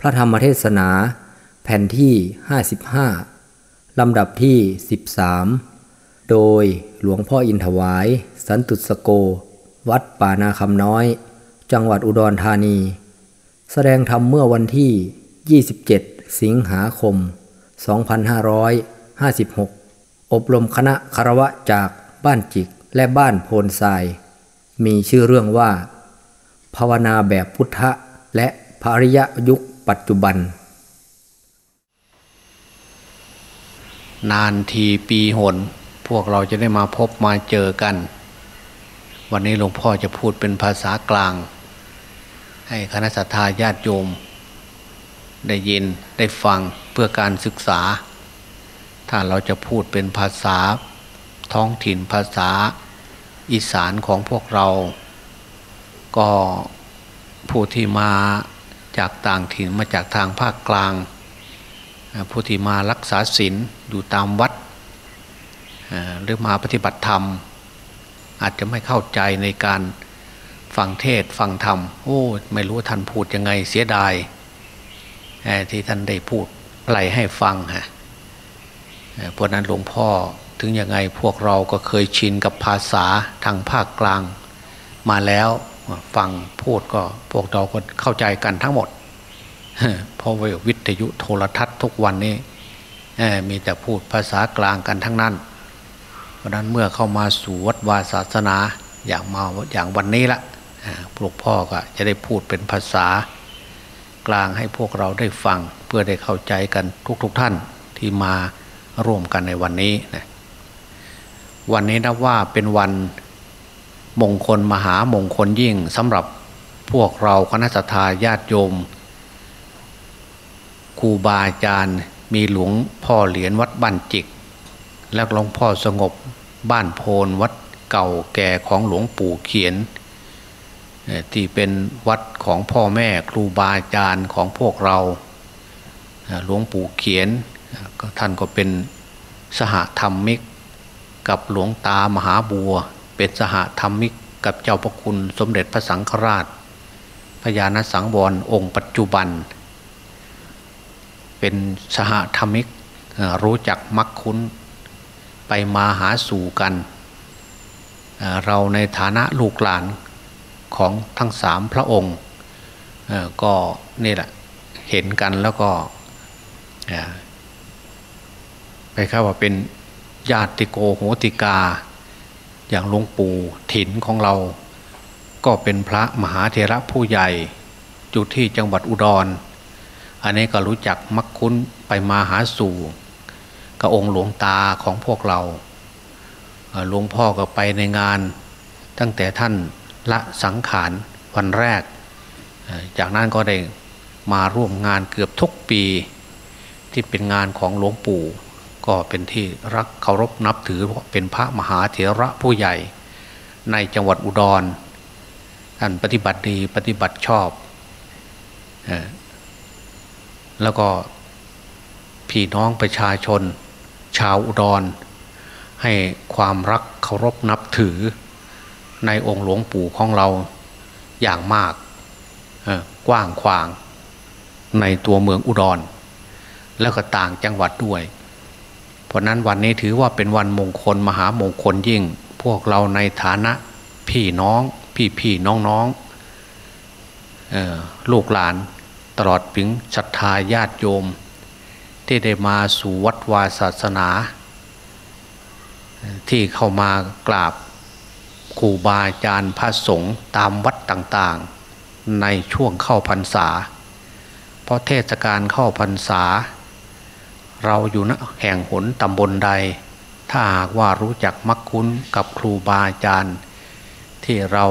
พระธรรมเทศนา แผ่นที่ 55 ลำดับที่ 13 โดยหลวงพ่ออินถวาย สันตุสโก วัดป่านาคำน้อย จังหวัดอุดรธานี แสดงธรรมเมื่อวันที่ 27 สิงหาคม 2556 อบรมคณะคารวะจากบ้านจิกและบ้านโพนทราย มีชื่อเรื่องว่า ภาวนาแบบพุทธะและภริยยุค ปัจจุบัน นานทีปีหน พวกเราจะได้มาพบมาเจอกัน วันนี้หลวงพ่อจะพูดเป็นภาษากลาง ให้คณะสัตยาญาติโยม ได้ยินได้ฟังเพื่อการศึกษา ถ้าเราจะพูดเป็นภาษาท้องถิ่นภาษาอีสานของพวกเรา ก็ผู้ที่มา จากต่างถิ่นมาจากทางภาคกลางผู้ที่มารักษาศีลอยู่ตามวัดหรือมาปฏิบัติธรรม อาจจะไม่เข้าใจในการฟังเทศฟังธรรม โอ้ไม่รู้ท่านพูดยังไงเสียดายที่ท่านได้พูดอะไรให้ฟังฮะเพราะนั้นหลวงพ่อถึงยังไงพวกเราก็เคยชินกับภาษาทางภาคกลางมาแล้ว ฟังพูดก็พวกเราก็เข้าใจกันทั้งหมดเพราะว่าวิทยุโทรทัศน์ทุกวันนี้มีแต่พูดภาษากลางกันทั้งนั้น เพราะนั้นเมื่อเข้ามาสู่วัดวาศาสนาอย่างมาอย่างวันนี้ละพวกพ่อก็จะได้พูดเป็นภาษากลางให้พวกเราได้ฟังเพื่อได้เข้าใจกันทุกๆทท่านที่มาร่วมกันในวันนี้นะวันนี้นะว่าเป็นวัน มงคลมหามงคลยิ่งสำหรับพวกเราคณะสัตยาติโยมครูบาอาจารย์มีหลวงพ่อเหรียญวัดบ้านจิก และหลวงพ่อสงบบ้านโพนวัดเก่าแก่ของหลวงปู่เขียน ที่เป็นวัดของพ่อแม่ครูบาอาจารย์ของพวกเราหลวงปู่เขียนท่านก็เป็นสหธรรมิก กับหลวงตามหาบัว เป็นสหธรรมิกกับเจ้าพระคุณสมเด็จพระสังฆราช พญานสังวรองค์ปัจจุบัน เป็นสหธรรมิกรู้จักมักคุ้นไปมาหาสู่กัน เราในฐานะลูกหลานของทั้งสามพระองค์ก็นี่แหละเห็นกันแล้วก็ไปเข้าว่าเป็นญาติโกโหติกา อย่างหลวงปู่ถิ่นของเรา ก็เป็นพระมหาเถระผู้ใหญ่อยู่ที่จังหวัดอุดร อันนี้ก็รู้จักมักคุ้นไปมาหาสู่กับองค์หลวงตาของพวกเราหลวงพ่อก็ไปในงาน ตั้งแต่ท่านละสังขารวันแรก จากนั้นก็ได้มาร่วมงานเกือบทุกปี ที่เป็นงานของหลวงปู่ ก็เป็นที่รักเคารพนับถือเป็นพระมหาเถระผู้ใหญ่ ในจังหวัดอุดรท่านปฏิบัติดีปฏิบัติชอบแล้วก็พี่น้องประชาชน ชาวอุดร ให้ความรักเคารพนับถือ ในองค์หลวงปู่ของเราอย่างมากกว้างขวางในตัวเมืองอุดร แล้วก็ต่างจังหวัดด้วย เพราะนั้นวันนี้ถือว่าเป็นวันมงคลมหามงคลยิ่ง พวกเราในฐานะพี่น้อง พี่พี่น้องน้องลูกหลานตลอดถึงศรัทธาญาติโยม ที่ได้มาสู่วัดวาศาสนา ที่เข้ามากราบครูบาอาจารย์พระสงฆ์ตามวัดต่างๆ ในช่วงเข้าพรรษา เพราะเทศกาลเข้าพรรษา เราอยู่ณแห่งหนตำบลใด ถ้าหากว่ารู้จักมักคุ้นกับครูบาอาจารย์ ที่เรา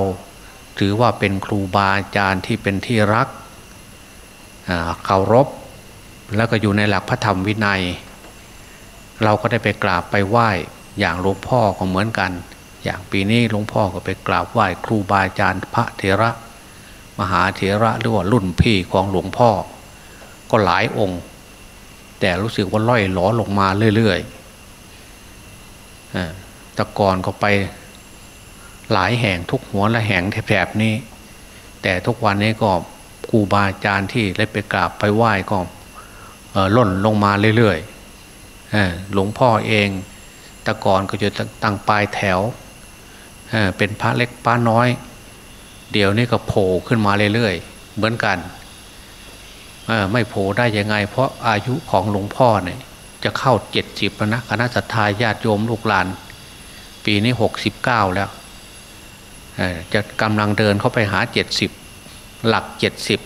ถือว่าเป็นครูบาอาจารย์ที่เป็นที่รักเคารพแล้วก็อยู่ในหลักพระธรรมวินัย เราก็ได้ไปกราบไปไหว้อย่างหลวงพ่อก็เหมือนกัน อย่างปีนี้หลวงพ่อก็ไปกราบไหว้ครูบาอาจารย์พระเถระ มหาเถระหรือว่ารุ่นพี่ของหลวงพ่อ ก็หลายองค์ แต่รู้สึกว่าล่อยหลอลงมาเรื่อยๆตะกอนก็ไปหลายแห่งทุกหัวละแห่งแถบนี้ แต่ทุกวันนี้ก็ครูบาอาจารย์ที่ได้ไปกราบไปไหว้ก็ล่นลงมาเรื่อยๆหลวงพ่อเองแต่ก่อนก็จะตั้งปลายแถวเเป็นพระเล็กพระน้อย เดี๋ยวนี้ก็โผล่ขึ้นมาเรื่อยๆ เหมือนกัน ไม่โผล่ได้ยังไง เพราะอายุของหลวงพ่อเนี่ยจะเข้าเจ็ดสิบแล้วนะคณะสัตยาญาติโยมลูกหลาน ปีนี้หกสิบเก้าแล้วจะกำลังเดินเข้าไปหาเจ็ดสิบหลักเจ็ดสิบ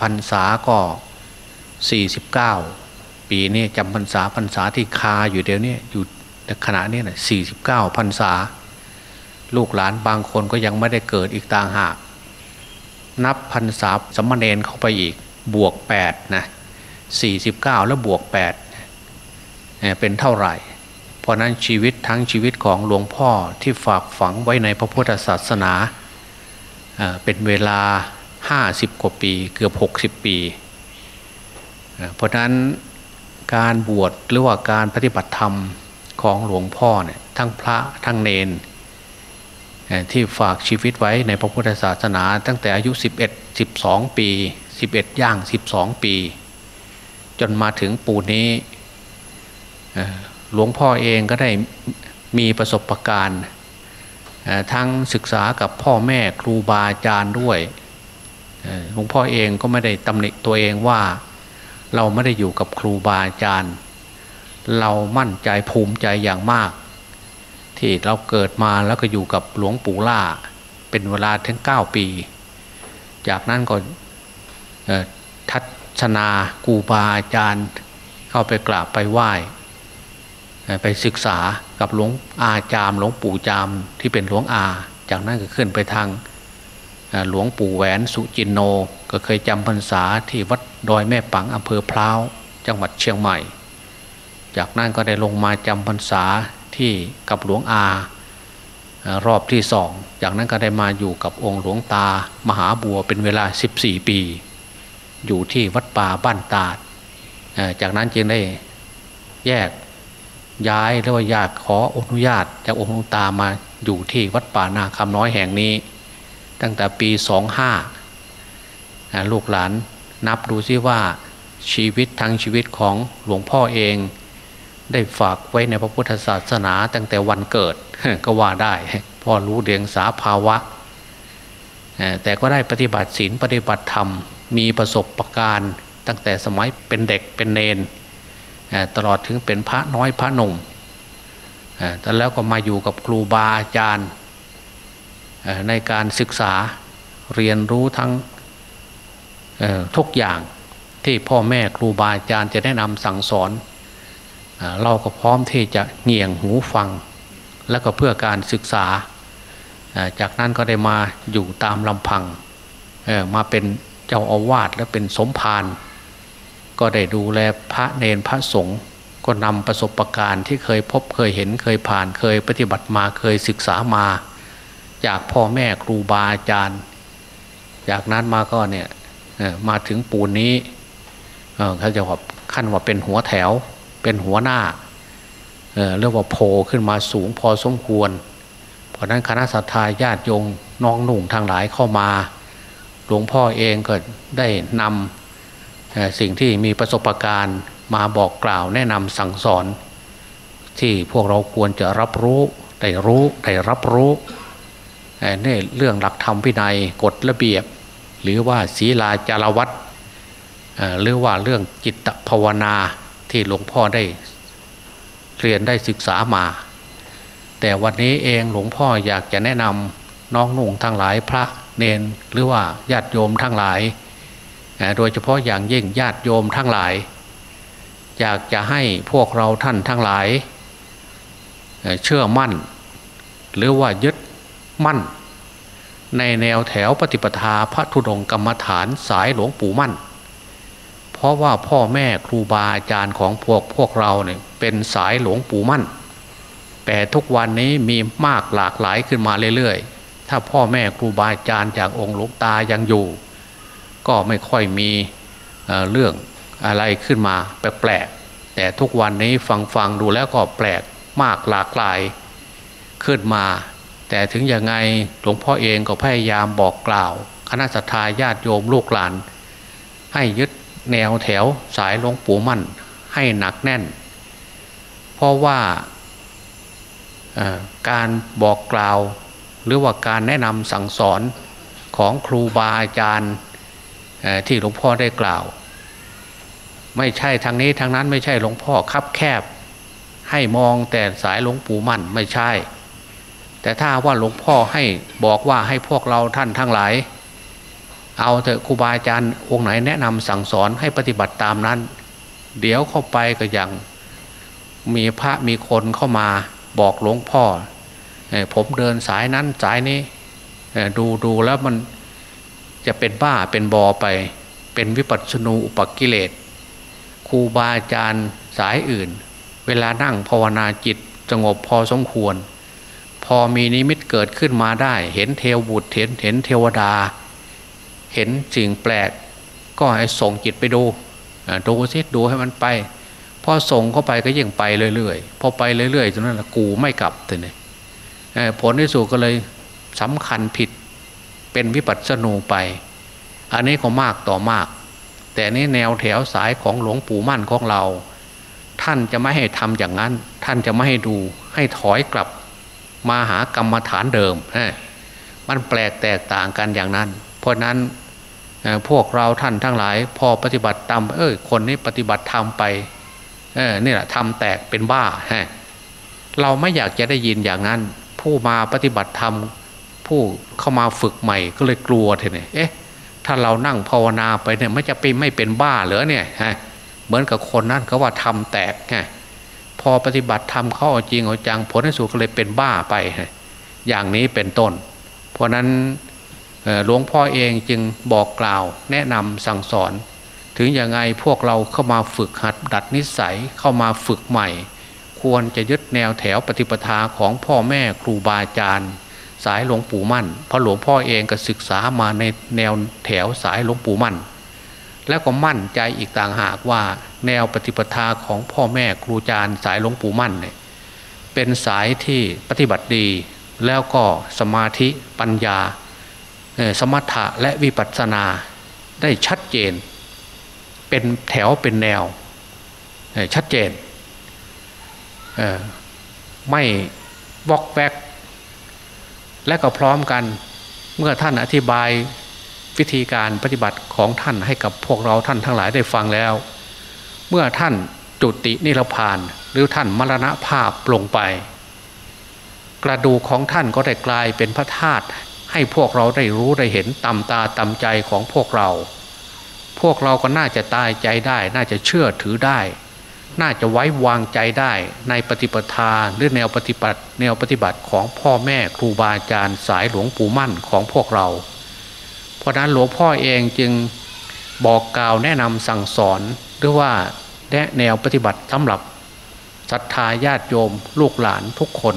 พรรษาก็สี่สิบเก้าปีนี้จำพรรษาพรรษาที่คาอยู่เดี๋ยวนี้อยู่ขณะนี้นะสี่สิบเก้าพรรษา ลูกหลานบางคนก็ยังไม่ได้เกิดอีกต่างหาก นับพรรษาสมณเณรเข้าไปอีก บวกแปดนะสี่สิบเก้าแล้วบวกแปดเป็นเท่าไหร่ เพราะนั้นชีวิตทั้งชีวิตของหลวงพ่อที่ฝากฝังไว้ในพระพุทธศาสนาเป็นเวลาห้าสิบกว่าปีเกือบหกสิบปี เพราะนั้นการบวชหรือว่าการปฏิบัติธรรมของหลวงพ่อเนี่ยทั้งพระทั้งเนนที่ฝากชีวิตไว้ในพระพุทธศาสนาตั้งแต่อายุ 11 12 ปี 11ย่าง12ปี จนมาถึงปูนี้หลวงพ่อเองก็ได้มีประสบการณ์ทั้งศึกษากับพ่อแม่ครูบาอาจารย์ด้วยหลวงพ่อเองก็ไม่ได้ตำหนิตัวเองว่าเราไม่ได้อยู่กับครูบาอาจารย์ เรามั่นใจภูมิใจอย่างมาก ที่เราเกิดมาแล้วก็อยู่กับหลวงปู่ล่า เป็นเวลาถึงเก้าปี จากนั้นก็ ทัศนาครูบาอาจารย์เข้าไปกราบไปไหว้ไปศึกษากับหลวงอาจามหลวงปู่จามที่เป็นหลวงอา จากนั้นก็ขึ้นไปทางหลวงปู่แหวนสุจินโน ก็เคยจำพรรษาที่วัดดอยแม่ปังอำเภอพร้าวจังหวัดเชียงใหม่ จากนั้นก็ได้ลงมาจำพรรษาที่กับหลวงอารอบที่สอง จากนั้นก็ได้มาอยู่กับองค์หลวงตามหาบัวเป็นเวลา 14 ปี อยู่ที่วัดป่าบ้านตาดจากนั้นจึงได้แยกย้ายหรือว่าญาติขออนุญาตจากองค์หลวงตามาอยู่ที่วัดป่านาคำน้อยแห่งนี้ ตั้งแต่ปีสองห้าลูกหลานนับดูซิว่าชีวิตทั้งชีวิตของหลวงพ่อเอง ได้ฝากไว้ในพระพุทธศาสนาตั้งแต่วันเกิดก็ว่าได้พ่อรู้เดียงสาภาวะ แต่ก็ได้ปฏิบัติศีลปฏิบัติธรรม มีประสบะการณ์ตั้งแต่สมัยเป็นเด็กเป็นเนนตลอดถึงเป็นพระน้อยพระหนุ่มแต่แล้วก็มาอยู่กับครูบาอาจารย์ในการศึกษาเรียนรู้ทั้งทุกอย่างที่พ่อแม่ครูบาอาจารย์จะแนะนำสั่งสอน เราก็พร้อมที่จะเงี่ยงหูฟัง และก็เพื่อการศึกษา จากนั้นก็ได้มาอยู่ตามลำพังมาเป็น เจ้าอาวาสและเป็นสมภารก็ได้ดูแลพระเนนพระสงฆ์ก็นำประสบการณ์ที่เคยพบเคยเห็นเคยผ่านเคยปฏิบัติมาเคยศึกษามา จากพ่อแม่ครูบาอาจารย์ จากนั้นมาก็เนี่ยมาถึงปูนนี้เขาจะว่าขั้นว่าเป็นหัวแถว เป็นหัวหน้าเเรียกว่าโผล่ขึ้นมาสูงพอสมควร เพราะนั้นคณะสัตยาญาติโยงน้องหนุ่งทางหลายเข้ามา หลวงพ่อเองก็ได้นำสิ่งที่มีประสบการณ์มาบอกกล่าวแนะนำสั่งสอน ที่พวกเราควรจะรับรู้ได้รู้ได้รับรู้นี่เรื่องหลักธรรมวินัยกฎระเบียบ หรือว่าศีลาจารวัตหรือว่าเรื่องจิตภาวนาที่หลวงพ่อได้เรียนได้ศึกษามา แต่วันนี้เองหลวงพ่ออยากจะแนะนำน้องนุ่งทั้งหลายพระ เนนหรือว่าญาติโยมทั้งหลาย โดยเฉพาะอย่างยิ่งญาติโยมทั้งหลาย อยากจะให้พวกเราท่านทั้งหลาย เชื่อมั่น หรือว่ายึดมั่น ในแนวแถวปฏิปทาพระธุดงกรรมฐานสายหลวงปู่มั่น เพราะว่าพ่อแม่ครูบาอาจารย์ของพวกพวกเราเนี่ยเป็นสายหลวงปู่มั่น แต่ทุกวันนี้มีมากหลากหลายขึ้นมาเรื่อยๆ ถ้าพ่อแม่ครูบาอาจารย์จากองค์หลวงตายังอยู่ ก็ไม่ค่อยมีเเรื่องอะไรขึ้นมาแปลกๆแต่ทุกวันนี้ฟังฟังดูแล้วก็แปลกมากหลากหลายขึ้นมา แต่ถึงยังไงหลวงพ่อเองก็พยายามบอกกล่าว คณะสัตยาญาติโยมลูกหลาน ให้ยึดแนวแถวสายหลวงปู่มั่นให้หนักแน่น เพราะว่าการบอกกล่าว รือว่าการแนะนำสั่งสอนของครูบาอาจารย์ที่หลวงพ่อได้กล่าว ไม่ใช่ทางนี้ทางนั้นไม่ใช่หลวงพ่อคับแคบ ให้มองแต่สายหลวงปู่มั่นไม่ใช่ แต่ถ้าว่าหลวงพ่อให้บอกว่าให้พวกเราท่านทั้งหลาย เอาเถอะครูบาอาจารย์องค์ไหนแนะนำสั่งสอนให้ปฏิบัติตามนั้น เดี๋ยวเข้าไปก็ยังมีพระมีคนเข้ามาบอกหลวงพ่อ ผมเดินสายนั้นสายนี้ดูดูแล้วมันจะเป็นบ้าเป็นบอไป เป็นวิปัสสนูอุปกิเลสครูบาอาจารย์สายอื่น เวลานั่งภาวนาจิตสงบพอสมควร พอมีนิมิตเกิดขึ้นมาได้ เห็นเทวบุตรเห็นเห็นเทวดา เห็นสิ่งแปลก ก็ให้ส่งจิตไปดูดูซิดูให้มันไปพอส่งเข้าไปก็ยิ่งไปเรื่อยๆพอไปเรื่อยๆจนนั้นกูไม่กลับเลย ผลที่สุดก็เลยสำคัญผิดเป็นวิปัสสนูไป อันนี้ก็มากต่อมาก แต่นี้แนวแถวสายของหลวงปู่มั่นของเรา ท่านจะไม่ให้ทำอย่างนั้น ท่านจะไม่ให้ดูให้ถอยกลับมาหากรรมฐานเดิมมันแปลกแตกต่างกันอย่างนั้น เพราะนั้นพวกเราท่านทั้งหลาย พอปฏิบัติตามเอ้ยคนนี้ปฏิบัติทำไปเออนี่แหละทำแตกเป็นบ้าฮเราไม่อยากจะได้ยินอย่างนั้น ผู้มาปฏิบัติธรรม ผู้เข้ามาฝึกใหม่ก็เลยกลัวเทนี่เอ๊ะถ้าเรานั่งภาวนาไปเนี่ยไม่จะเป็นไม่เป็นบ้าเหรอเนี่ยฮะเหมือนกับคนนั้นเขาว่าทำแตกไงพอปฏิบัติทำเข้าจริงเอาจังผลที่สุดก็เลยเป็นบ้าไป อย่างนี้เป็นต้น เพราะนั้นหลวงพ่อเองจึงบอกกล่าวแนะนำสั่งสอน ถึงยังไงพวกเราเข้ามาฝึกหัดดัดนิสัยเข้ามาฝึกใหม่ ควรจะยึดแนวแถวปฏิปทาของพ่อแม่ครูบาอาจารย์ สายหลวงปู่มั่นเพราะหลวงพ่อเองก็ศึกษามาในแนวแถวสายหลวงปู่มั่น แล้วก็มั่นใจอีกต่างหากว่าแนวปฏิปทาของพ่อแม่ครูอาจารย์สายหลวงปู่มั่นเนี่ยเป็นสายที่ปฏิบัติดีแล้วก็สมาธิปัญญา สมถะและวิปัสสนาได้ชัดเจน เป็นแถวเป็นแนวชัดเจน ไม่วอกแวก และก็พร้อมกันเมื่อท่านอธิบายวิธีการปฏิบัติของท่านให้กับพวกเราท่านทั้งหลายได้ฟังแล้ว เมื่อท่านจุตินิรพาน หรือท่านมรณภาพลงไป กระดูกของท่านก็ได้กลายเป็นพระธาตุให้พวกเราได้รู้ได้เห็นตำตาตำใจของพวกเรา พวกเราก็น่าจะตายใจได้ น่าจะเชื่อถือได้ น่าจะไว้วางใจได้ในปฏิปทาหรือแนวปฏิบัติ แนวปฏิบัติของพ่อแม่ครูบาอาจารย์สายหลวงปู่มั่นของพวกเรา เพราะนั้นหลวงพ่อเองจึงบอกกล่าวแนะนำสั่งสอนหรือว่าแนะแนวปฏิบัติสำหรับศรัทธาญาติโยม ลูกหลานทุกคน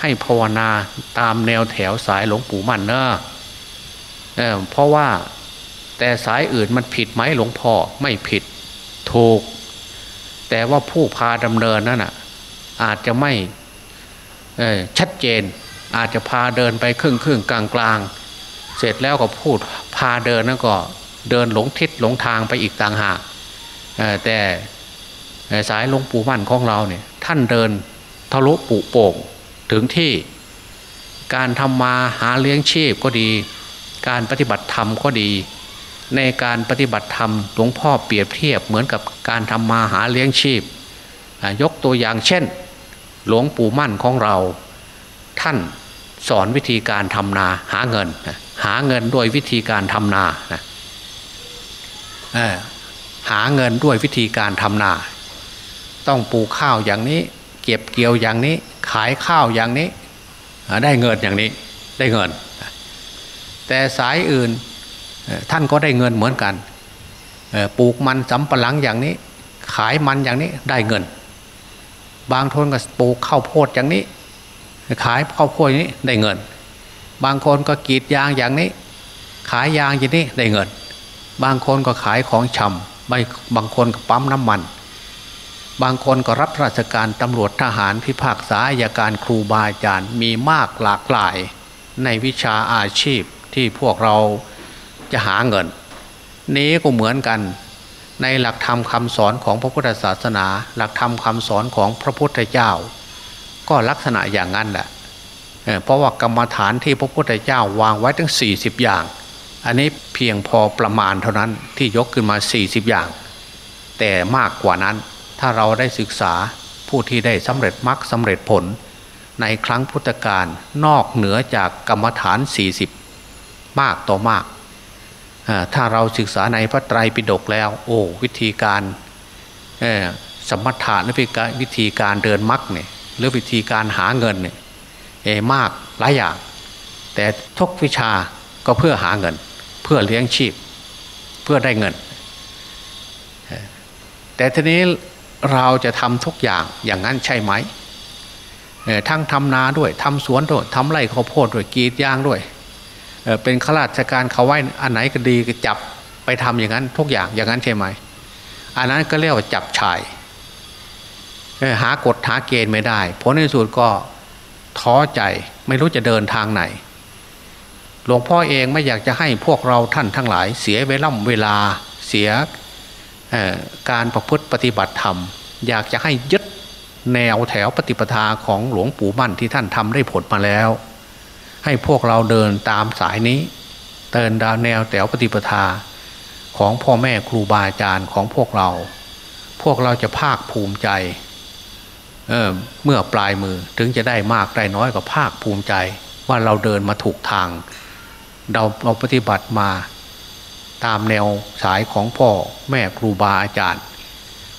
ให้ภาวนาตามแนวแถวสายหลวงปู่มั่นเนอะเเพราะว่าแต่สายอื่นมันผิดไหมหลวงพ่อไม่ผิดถูก แต่ว่าผู้พาดำเนินนั่นอะอาจจะไม่ชัดเจน อาจจะพาเดินไปครึ่งครึ่งกลางกลางเสร็จแล้วก็พูดพาเดินนั่นก็เดินหลงทิศหลงทางไปอีกต่างหากแต่สายหลวงปู่มั่นของเราเนี่ยท่านเดินทะลุปุโป่งถึงที่การทำมาหาเลี้ยงชีพก็ดี การปฏิบัติธรรมก็ดี ในการปฏิบัติธรรมหลวงพ่อเปรียบเทียบเหมือนกับการทำมาหาเลี้ยงชีพ ยกตัวอย่างเช่น หลวงปู่มั่นของเรา ท่านสอนวิธีการทำนาหาเงิน หาเงินด้วยวิธีการทำนาหาเงินด้วยวิธีการทำนา ต้องปลูกข้าวอย่างนี้ เก็บเกี่ยวอย่างนี้ ขายข้าวอย่างนี้ ได้เงินอย่างนี้ได้เงิน แต่สายอื่น ท่านก็ได้เงินเหมือนกันปลูกมันสำปะหลังอย่างนี้ ขายมันอย่างนี้ได้เงิน บางคนก็ปลูกข้าวโพดอย่างนี้ ขายข้าวโพดอย่างนี้ได้เงิน บางคนก็กรีดยางอย่างนี้ ขายยางอย่างนี้ได้เงิน บางคนก็ขายของชำบางคนก็ปั๊มน้ำมัน บางคนก็รับราชการตำรวจทหารพิพากษาอายการครูบาอาจารย์มีมากหลากหลายในวิชาอาชีพที่พวกเรา จะหาเงิน นี้ก็เหมือนกัน ในหลักธรรมคำสอนของพระพุทธศาสนา หลักธรรมคำสอนของพระพุทธเจ้า ก็ลักษณะอย่างนั้นแหละเพราะว่ากรรมฐานที่พระพุทธเจ้าวางไว้ทั้ง 40 อย่าง อันนี้เพียงพอประมาณเท่านั้นที่ยกขึ้นมา 40 อย่าง แต่มากกว่านั้นถ้าเราได้ศึกษาผู้ที่ได้สำเร็จมรรคสำเร็จผล ในครั้งพุทธกาลนอกเหนือจากกรรมฐาน 40 มากต่อมาก ถ้าเราศึกษาในพระไตรปิฎกแล้ว โอ้วิธีการสมถะหรือวิธีการเดินมรรคเนี่ยหรือวิธีการหาเงินเนี่ยมากหลายอย่าง แต่ทุกวิชาก็เพื่อหาเงิน เพื่อเลี้ยงชีพ เพื่อได้เงิน แต่ทีนี้เราจะทำทุกอย่างอย่างนั้นใช่ไหมทั้งทำนาด้วยทำสวนด้วยทำไร่ข้าวโพดด้วยกีดยางด้วย เป็นข้าราชการเขาไว้อันไหนก็ดีก็จับไปทำอย่างนั้นทุกอย่างอย่างนั้นใช่ไหมอันนั้นก็เรียกว่าจับชายหากฎหาเกณฑ์ไม่ได้ผลในสุดก็ท้อใจไม่รู้จะเดินทางไหน หลวงพ่อเองไม่อยากจะให้พวกเราท่านทั้งหลาย เสียเวล่ำเวลาเสียการประพฤติปฏิบัติธรรม อยากจะให้ยึดแนวแถวปฏิปทาของหลวงปู่มั่นที่ท่านทำได้ผลมาแล้ว ให้พวกเราเดินตามสายนี้เดินดาวแนวแถวปฏิปทาของพ่อแม่ครูบาอาจารย์ของพวกเรา พวกเราจะภาคภูมิใจเเมื่อปลายมือถึงจะได้มากได้น้อยก็ภาคภูมิใจ ว่าเราเดินมาถูกทาง เราเราปฏิบัติมาตามแนวสายของพ่อแม่ครูบาอาจารย์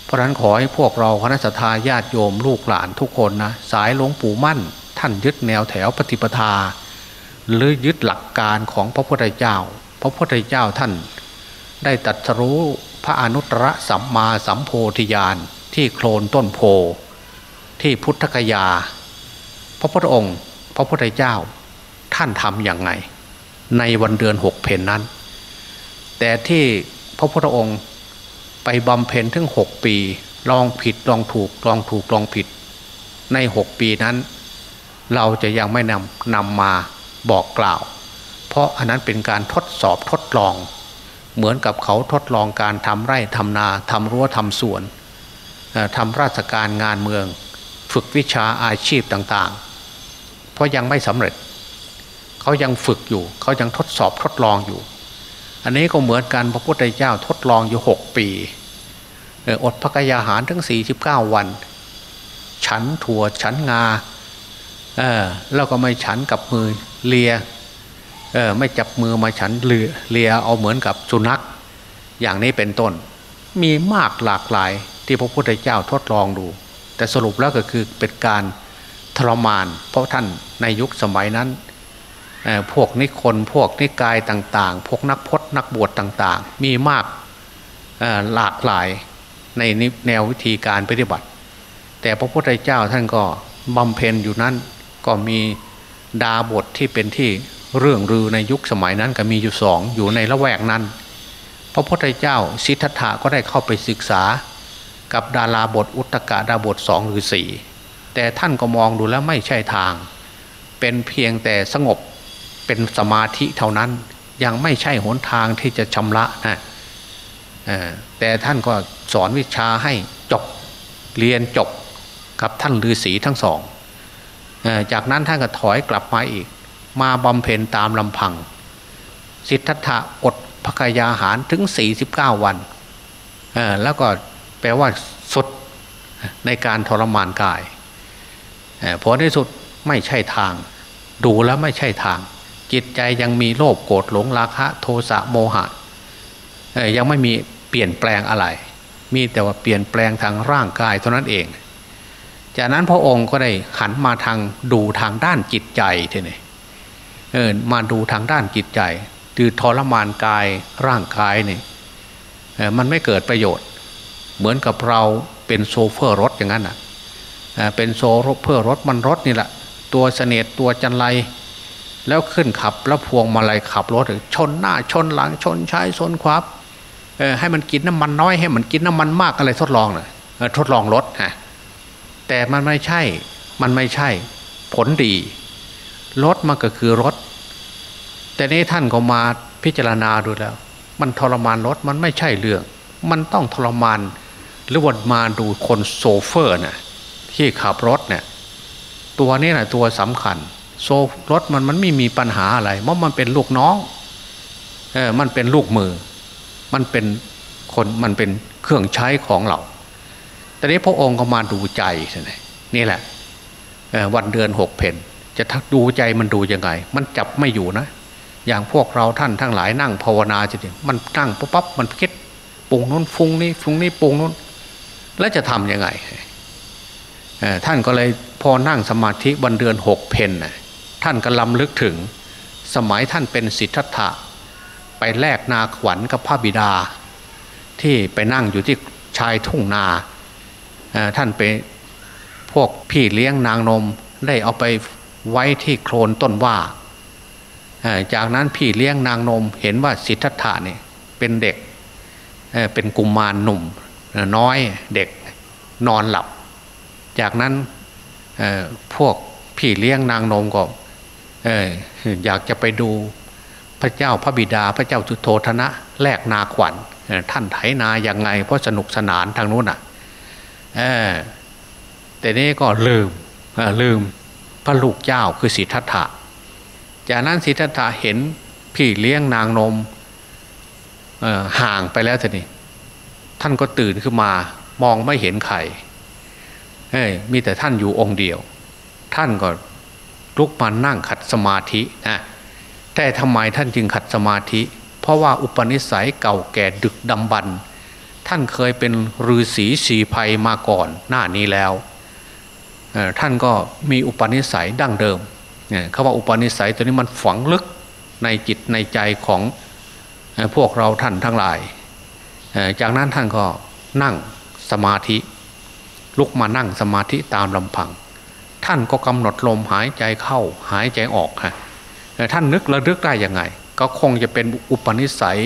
เพราะนั้นขอให้พวกเราคณะสัตยาติโยมลูกหลานทุกคนนะสายหลวงปู่มั่น ท่านยึดแนวแถวปฏิปทา หรือยึดหลักการของพระพุทธเจ้า พระพุทธเจ้าท่านได้ตัดสรู้พระอนุตตรสัมมาสัมโพธิญาณที่โคลนต้นโพที่พุทธกยา พระพุทธองค์ พระพุทธเจ้าท่านทำอย่างไง ในวันเดือนหกเพนนั้น แต่ที่พระพุทธองค์ไปบำเพ็ญถึงหกปี ลองผิดลองถูกลองถูกลองผิด ในหกปีนั้น เราจะยังไม่นำนำมา บอกกล่าว เพราะอันนั้นเป็นการทดสอบทดลอง เหมือนกับเขาทดลองการทำไร่ทำนาทำรั้วทำสวนทำราชการงานเมือง ฝึกวิชาอาชีพต่างๆ เพราะยังไม่สำเร็จ เขายังฝึกอยู่ เขายังทดสอบทดลองอยู่ อันนี้ก็เหมือนกันพระพุทธเจ้าทดลองอยู่หกปีอดพระกยาหารทั้งสี่สิบเก้าวัน ฉันถั่วฉันงา เออแล้วก็ไม่ฉันกับมือเลียเออไม่จับมือมาฉันเลียเลียเอาเหมือนกับสุนัข อย่างนี้เป็นต้น มีมากหลากหลายที่พระพุทธเจ้าทดลองดู แต่สรุปแล้วก็คือเป็นการทรมาน เพราะท่านในยุคสมัยนั้นพวกนิคนพวกนิกายต่างๆ พวกนักพจนักบวชต่างๆ มีมากหลากหลายในแนววิธีการปฏิบัติ แต่พระพุทธเจ้าท่านก็บำเพ็ญอยู่นั้น ก็มีดาบทที่เป็นที่เรื่องรือในยุคสมัยนั้นก็มีอยู่สองอยู่ในละแวกนั้น พระพุทธเจ้าสิทธัตถะก็ได้เข้าไปศึกษา กับดาราบทอุตกะดาบทสองหรือสี่แต่ท่านก็มองดูแล้วไม่ใช่ทาง เป็นเพียงแต่สงบเป็นสมาธิเท่านั้นยังไม่ใช่หนทางที่จะชำระนะแต่ท่านก็สอนวิชาให้จบเรียนจบกับท่านฤาษีทั้งสอง จากนั้นท่านก็ถอยกลับมาอีก มาบำเพ็ญตามลำพัง สิทธัตถะอดพกยาหารถึง 49 วัน แล้วก็แปลว่าสุดในการทรมานกายผลที่สุดไม่ใช่ทาง ดูแล้วไม่ใช่ทาง จิตใจยังมีโลภโกรธหลงราคะโทสะโมหะยังไม่มีเปลี่ยนแปลงอะไร มีแต่ว่าเปลี่ยนแปลงทางร่างกายเท่านั้นเอง จากนั้นพระองค์ก็ได้หันมาทางดูทางด้านจิตใจทีนี้เออมาดูทางด้านจิตใจคือทรมานกายร่างกายนี่มันไม่เกิดประโยชน์ เหมือนกับเราเป็นโชเฟอร์รถอย่างนั้นอะเป็นโชเฟอร์รถมันรถนี่แหละตัวเสนียดตัวจัญไรแล้วขึ้นขับแล้วพวงมาลัยขับรถชนหน้าชนหลังชนซ้ายชนขวาให้มันกินน้ำมันน้อยให้มันกินน้ำมันมากอะไรทดลองเลยทดลองรถฮะ แต่มันไม่ใช่ มันไม่ใช่ ผลดีรถมันก็คือรถ แต่นี้ท่านก็มาพิจารณาดูแล้ว มันทรมานรถมันไม่ใช่เรื่อง มันต้องทรมานหรือวันมาดูคนโซเฟอร์น่ะที่ขับรถเนี่ยตัวนี้แหละตัวสำคัญ โซรถมันมันไม่มีปัญหาอะไรเพราะมันเป็นลูกน้องเออมันเป็นลูกมือ มันเป็นคนมันเป็นเครื่องใช้ของเรา แต่นี้พระองค์ก็มาดูใจนี่แหละวันเดือนหกเพนจะทักดูใจมันดูยังไง มันจับไม่อยู่นะ อย่างพวกเราท่านทั้งหลายนั่งภาวนาจะมันนั่งปุ๊บปั๊บมันคิดปุงนู้นฟุ้งนี่ฟุ้งนี่ปุงนู้น แล้วจะทำยังไงท่านก็เลยพอนั่งสมาธิวันเดือนหกเพนท่านก็ลำลึกถึง สมัยท่านเป็นสิทธัตถะไปแลกนาขวัญกับพระบิดา ที่ไปนั่งอยู่ที่ชายทุ่งนา ท่านไปพวกพี่เลี้ยงนางนมได้เอาไปไว้ที่โคลนต้นว่า จากนั้นพี่เลี้ยงนางนมเห็นว่าสิทธัตถะเนี่ยเป็นเด็กเป็นกุมมารหนุ่มน้อยเด็กนอนหลับ จากนั้นพวกพี่เลี้ยงนางนมก็อยากจะไปดูพระเจ้าพระบิดาพระเจ้าจุโธธนะแลกนาขวัญท่านไถนาอย่างไงเพราะสนุกสนานทางนู้นอะ แต่นี้ก็ลืมลืมพระลูกเจ้าคือสิทธัตถะ จากนั้นสิทธัตถะเห็นพี่เลี้ยงนางนมห่างไปแล้วทีนี้ท่านก็ตื่นขึ้นมามองไม่เห็นใครมีแต่ท่านอยู่องค์เดียว ท่านก็ลุกมานั่งขัดสมาธินะแต่ทำไมท่านจึงขัดสมาธิ เพราะว่าอุปนิสัยเก่าแก่ดึกดำบรร ท่านเคยเป็นฤาษีสีภัยมาก่อนหน้านี้แล้ว ท่านก็มีอุปนิสัยดั้งเดิมเขาว่าอุปนิสัยตัวนี้มันฝังลึกในจิตในใจของพวกเราท่านทั้งหลาย จากนั้นท่านก็นั่งสมาธิ ลุกมานั่งสมาธิตามลำพัง ท่านก็กำหนดลมหายใจเข้าหายใจออกฮะท่านนึกระลึกได้ยังไง ก็คงจะเป็นอุปนิสัย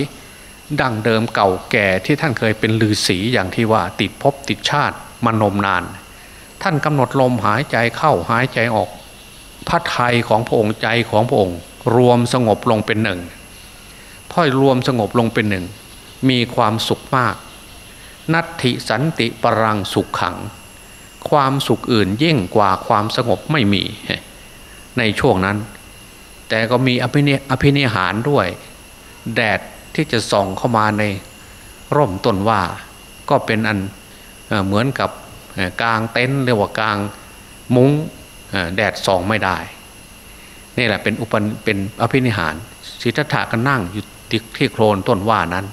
ดั้งเดิมเก่าแก่ที่ท่านเคยเป็นลือศีอย่างที่ว่าติดภพติดชาติมานมนาน ท่านกำหนดลมหายใจเข้าหายใจออก พระไทยของพระองค์ใจของพระองค์ รวมสงบลงเป็นหนึ่งพ่อยรวมสงบลงเป็นหนึ่ง มีความสุขมาก นัตถิสันติปรังสุขขัง ความสุขอื่นยิ่งกว่าความสงบไม่มี ในช่วงนั้น แต่ก็มีอภินิอภินิหารด้วย แดด ที่จะส่องเข้ามาในร่มต้นว่าก็เป็นอันเหมือนกับกลางเต็นท์เรียกว่ากลางมุ้งแดดส่องไม่ได้ นี่แหละเป็นอุปเป็นอภินิหารสิทธัตถะก็นั่งอยู่ที่โคลนต้นว่านั้น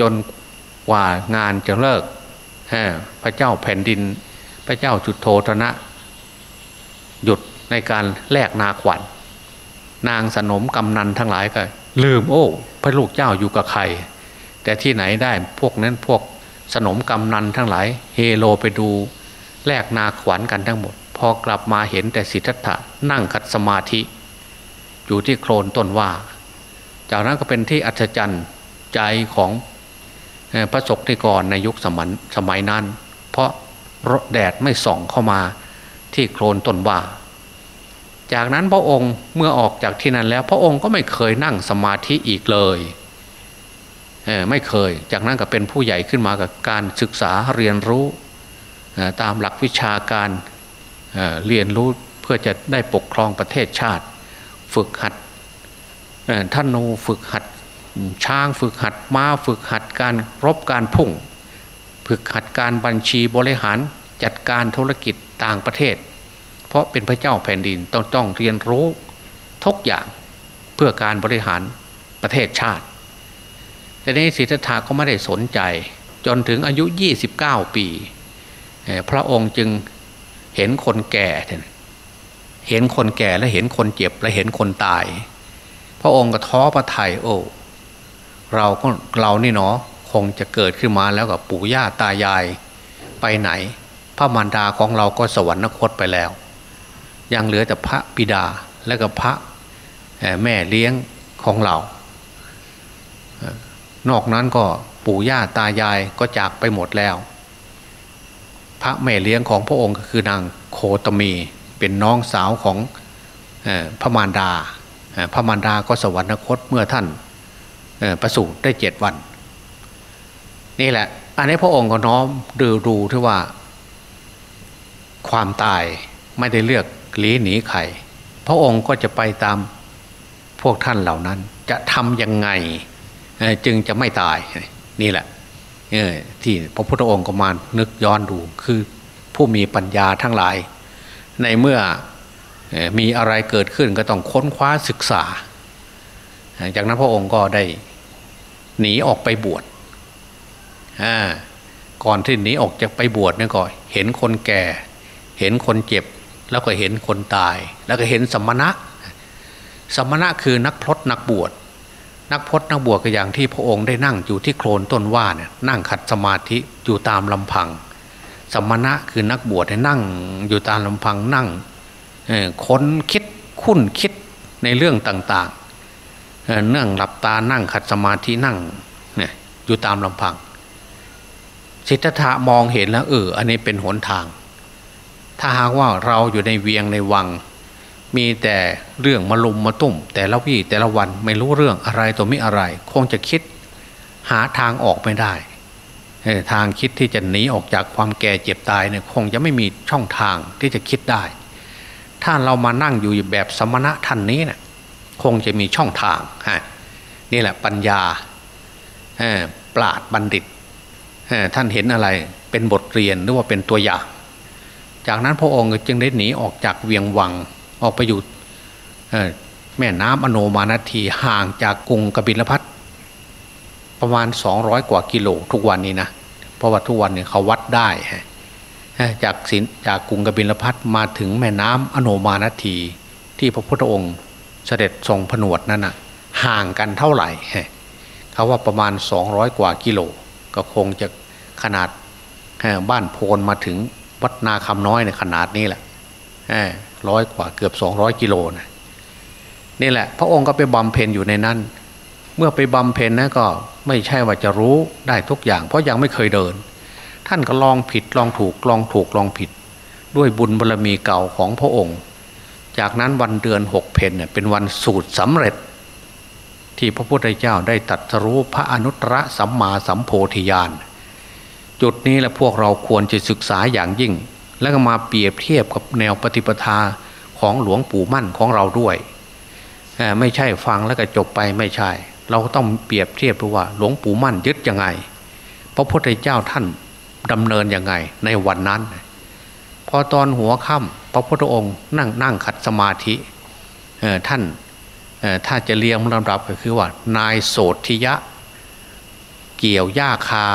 จนกว่างานจะเลิกพระเจ้าแผ่นดิน พระเจ้าจุดโทธนะ หยุดในการแลกนาขวัญนางสนมกำนันทั้งหลายก็ ลืมโอ้พระลูกเจ้าอยู่กับใคร แต่ที่ไหนได้พวกนั้นพวกสนมกำนันทั้งหลาย เฮโลไปดู แลกนาขวัญกันทั้งหมด พอกลับมาเห็นแต่สิทธัตถะนั่งคัดสมาธิ อยู่ที่โคลนต้นว่า จากนั้นก็เป็นที่อัศจรรย์ใจของพระศกนิกรในยุคสมัยสมัยนั้น เพราะแดดไม่ส่องเข้ามาที่โคลนต้นว่า จากนั้นพระองค์เมื่อออกจากที่นั้นแล้ว พระองค์ก็ไม่เคยนั่งสมาธิอีกเลยไม่เคย จากนั้นก็เป็นผู้ใหญ่ขึ้นมากับการศึกษาเรียนรู้ตามหลักวิชาการเรียนรู้เพื่อจะได้ปกครองประเทศชาติ ฝึกหัดท่านูฝึกหัดช้างฝึกหัดม้าฝึกหัดการรบการพุ่ง ฝึกหัดการบัญชีบริหารจัดการธุรกิจต่างประเทศ เพราะเป็นพระเจ้าแผ่นดินต้องต้องเรียนรู้ทุกอย่างเพื่อการบริหารประเทศชาติ แต่ในสิทธัตถะก็ไม่ได้สนใจ จนถึงอายุ 29 ปี พระองค์จึงเห็นคนแก่เห็นคนแก่และเห็นคนเจ็บและเห็นคนตาย พระองค์ก็ท้อพระไทยโอ้เราก็เรานี่เนาะคงจะเกิดขึ้นมาแล้วกับปู่ย่าตายายไปไหน พระมารดาของเราก็สวรรคตไปแล้ว ยังเหลือแต่พระบิดาและก็พระแม่เลี้ยงของเรา นอกนั้นก็ปู่ย่าตายายก็จากไปหมดแล้ว พระแม่เลี้ยงของพระองค์ก็คือนางโคตมีเป็นน้องสาวของพระมารดา พระมารดาก็สวรรคตเมื่อท่านประสูติได้เจ็ดวัน นี่แหละ อันนี้พระองค์ก็น้อมดูดูที่ว่า ความตายไม่ได้เลือก หลีหนีใครพระองค์ก็จะไปตามพวกท่านเหล่านั้น จะทำยังไงจึงจะไม่ตายนี่แหละที่พระพุทธองค์ก็มานึกย้อนดูคือผู้มีปัญญาทั้งหลาย ในเมื่อมีอะไรเกิดขึ้นก็ต้องค้นคว้าศึกษา จากนั้นพระองค์ก็ได้หนีออกไปบวชก่อนที่หนีออกจากไปบวชนี่ก็เห็นคนแก่ เห็นคนเจ็บ แล้วก็เห็นคนตาย แล้วก็เห็นสมณะ สมณะคือนักพรตนักบวชนักพรตนักบวชก็อย่างที่พระองค์ได้นั่งอยู่ที่โคลนต้นว่าเนี่ยนั่งขัดสมาธิอยู่ตามลำพัง สมณะคือนักบวชให้นั่งอยู่ตามลำพังนั่งค้นคิดคุ้นคิดในเรื่องต่างๆเนื่องหลับตานั่งขัดสมาธินั่งเนี่ยอยู่ตามลำพังสิทธะมองเห็นแล้วเอออันนี้เป็นหนทาง ถ้าหากว่าเราอยู่ในเวียงในวัง มีแต่เรื่องมาลุมมาตุ่ม แต่ละวี่แต่ละวันไม่รู้เรื่องอะไรตัวไม่อะไร คงจะคิดหาทางออกไม่ได้ ทางคิดที่จะหนีออกจากความแก่เจ็บตายเนี่ยคงจะไม่มีช่องทางที่จะคิดได้ ถ้าเรามานั่งอยู่แบบสมณะท่านนี้เนะี่ยคงจะมีช่องทางฮะนี่แหละปัญญาปราดบัณฑิตท่านเห็นอะไรเป็นบทเรียนหรือว่าเป็นตัวอย่าง จากนั้นพระองค์จึงได้หนีออกจากเวียงวังออกไปอยู่แม่น้ำอโนมานาทีห่างจากกรุงกบิลพัทประมาณ 200 กว่ากิโลทุกวันนี้นะเพราะว่าทุกวันเนี้เขาวัดได้จากสินจากกรุงกบิลพัทมาถึงแม่น้ำอโนมานาที ที่พระพุทธองค์เสด็จทรงผนวดนั่นนะห่างกันเท่าไหร่เขาว่าประมาณ 200 กว่ากิโล ก็คงจะขนาดบ้านโพนมาถึง วัดนาคำน้อยในขนาดนี้แหละร้อยกว่าเกือบ200กิโลนะนี่แหละ พระองค์ก็ไปบำเพ็ญอยู่ในนั้น เมื่อไปบำเพ็ญนะก็ไม่ใช่ว่าจะรู้ได้ทุกอย่าง เพราะยังไม่เคยเดิน ท่านก็ลองผิดลองถูกลองถูกลองผิด ด้วยบุญบารรมีเก่าของพระองค์ จากนั้นวันเดือนหกเพนเนี่ยเป็นวันสูตรสำเร็จ ที่พระพุทธเจ้าได้ตัดรู้พระอนุตตรสัมมาสัมโพธิญาณ จุดนี้แหละพวกเราควรจะศึกษาอย่างยิ่ง แล้วก็มาเปรียบเทียบกับแนวปฏิปทาของหลวงปู่มั่นของเราด้วยไม่ใช่ฟังแล้วก็จบไปไม่ใช่ เราต้องเปรียบเทียบดูว่า หลวงปู่มั่นยึดยังไงพระพุทธเจ้าท่านดำเนินยังไงในวันนั้น พอตอนหัวค่ำพระพุทธองค์นั่งนั่งขัดสมาธิท่านถ้าจะเรียงลำดับก็คือว่า นายโสธิยะ เกี่ยวหญ้าคา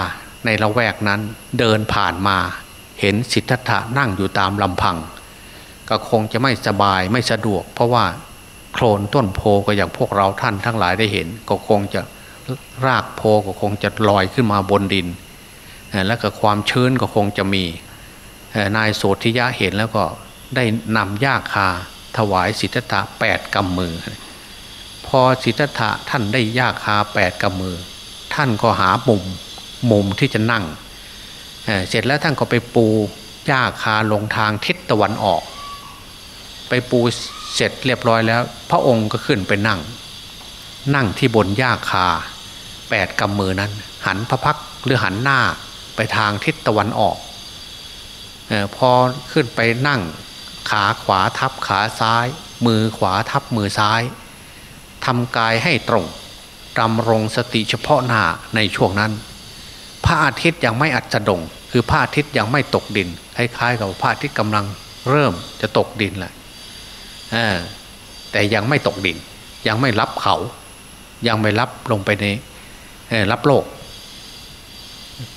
ในละแวกนั้นเดินผ่านมา เห็นสิทธัตถะนั่งอยู่ตามลำพัง ก็คงจะไม่สบายไม่สะดวก เพราะว่าโคลนต้นโพก็อย่างพวกเราท่านทั้งหลายได้เห็น ก็คงจะรากโพก็คงจะลอยขึ้นมาบนดิน แล้วก็ความชื้นก็คงจะมี นายโสธิยะเห็นแล้วก็ได้นำยาคาถวายสิทธัตถะแปดกำมือ พอสิทธัตถะท่านได้ยาคาแปดกำมือ ท่านก็หามุม มุมที่จะนั่งเสร็จแล้วท่านก็ไปปูหญ้าคาลงทางทิศตะวันออก ไปปูเสร็จเรียบร้อยแล้ว พระองค์ก็ขึ้นไปนั่ง นั่งที่บนหญ้าคาแปดกำมือนั้น หันพระพักหรือหันหน้าไปทางทิศตะวันออกอพอขึ้นไปนั่งขาขวาทับขาซ้าย มือขวาทับมือซ้ายทำกายให้ตรงดำรงสติเฉพาะหน้าในช่วงนั้น พระอาทิตย์ยังไม่อัดดง คือพระอาทิตย์ยังไม่ตกดินคล้ายๆกับพระอาทิตย์กำลังเริ่มจะตกดินแหละแต่ยังไม่ตกดิน ยังไม่รับเขา ยังไม่รับลงไปในรับโลก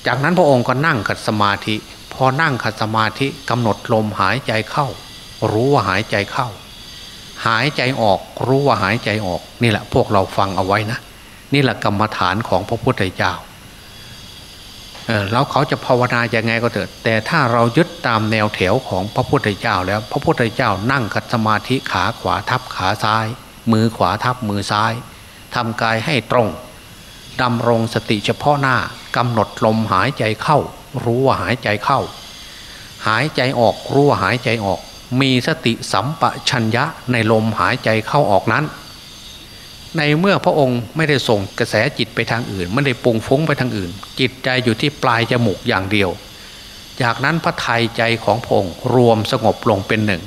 จากนั้นพระองค์ก็นั่งขัดสมาธิ พอนั่งขัดสมาธิกำหนดลมหายใจเข้า รู้ว่าหายใจเข้า หายใจออกรู้ว่าหายใจออก นี่แหละพวกเราฟังเอาไว้นะ นี่แหละกรรมฐานของพระพุทธเจ้า แล้วเขาจะภาวนาอย่างไงก็เถิด แต่ถ้าเรายึดตามแนวแถวของพระพุทธเจ้าแล้ว พระพุทธเจ้านั่งขัสมาธิขาขวาทับขาซ้าย มือขวาทับมือซ้ายทำกายให้ตรงดำรงสติเฉพาะหน้ากำหนดลมหายใจเข้า รู้ว่าหายใจเข้า หายใจออกรู้ว่าหายใจออก มีสติสัมปชัญญะในลมหายใจเข้าออกนั้น ในเมื่อพระองค์ไม่ได้ส่งกระแสจิตไปทางอื่น ไม่ได้ปุงฟุ้งไปทางอื่น จิตใจอยู่ที่ปลายจมูกอย่างเดียว จากนั้นพระทัยใจของพระองค์รวมสงบลงเป็นหนึ่ง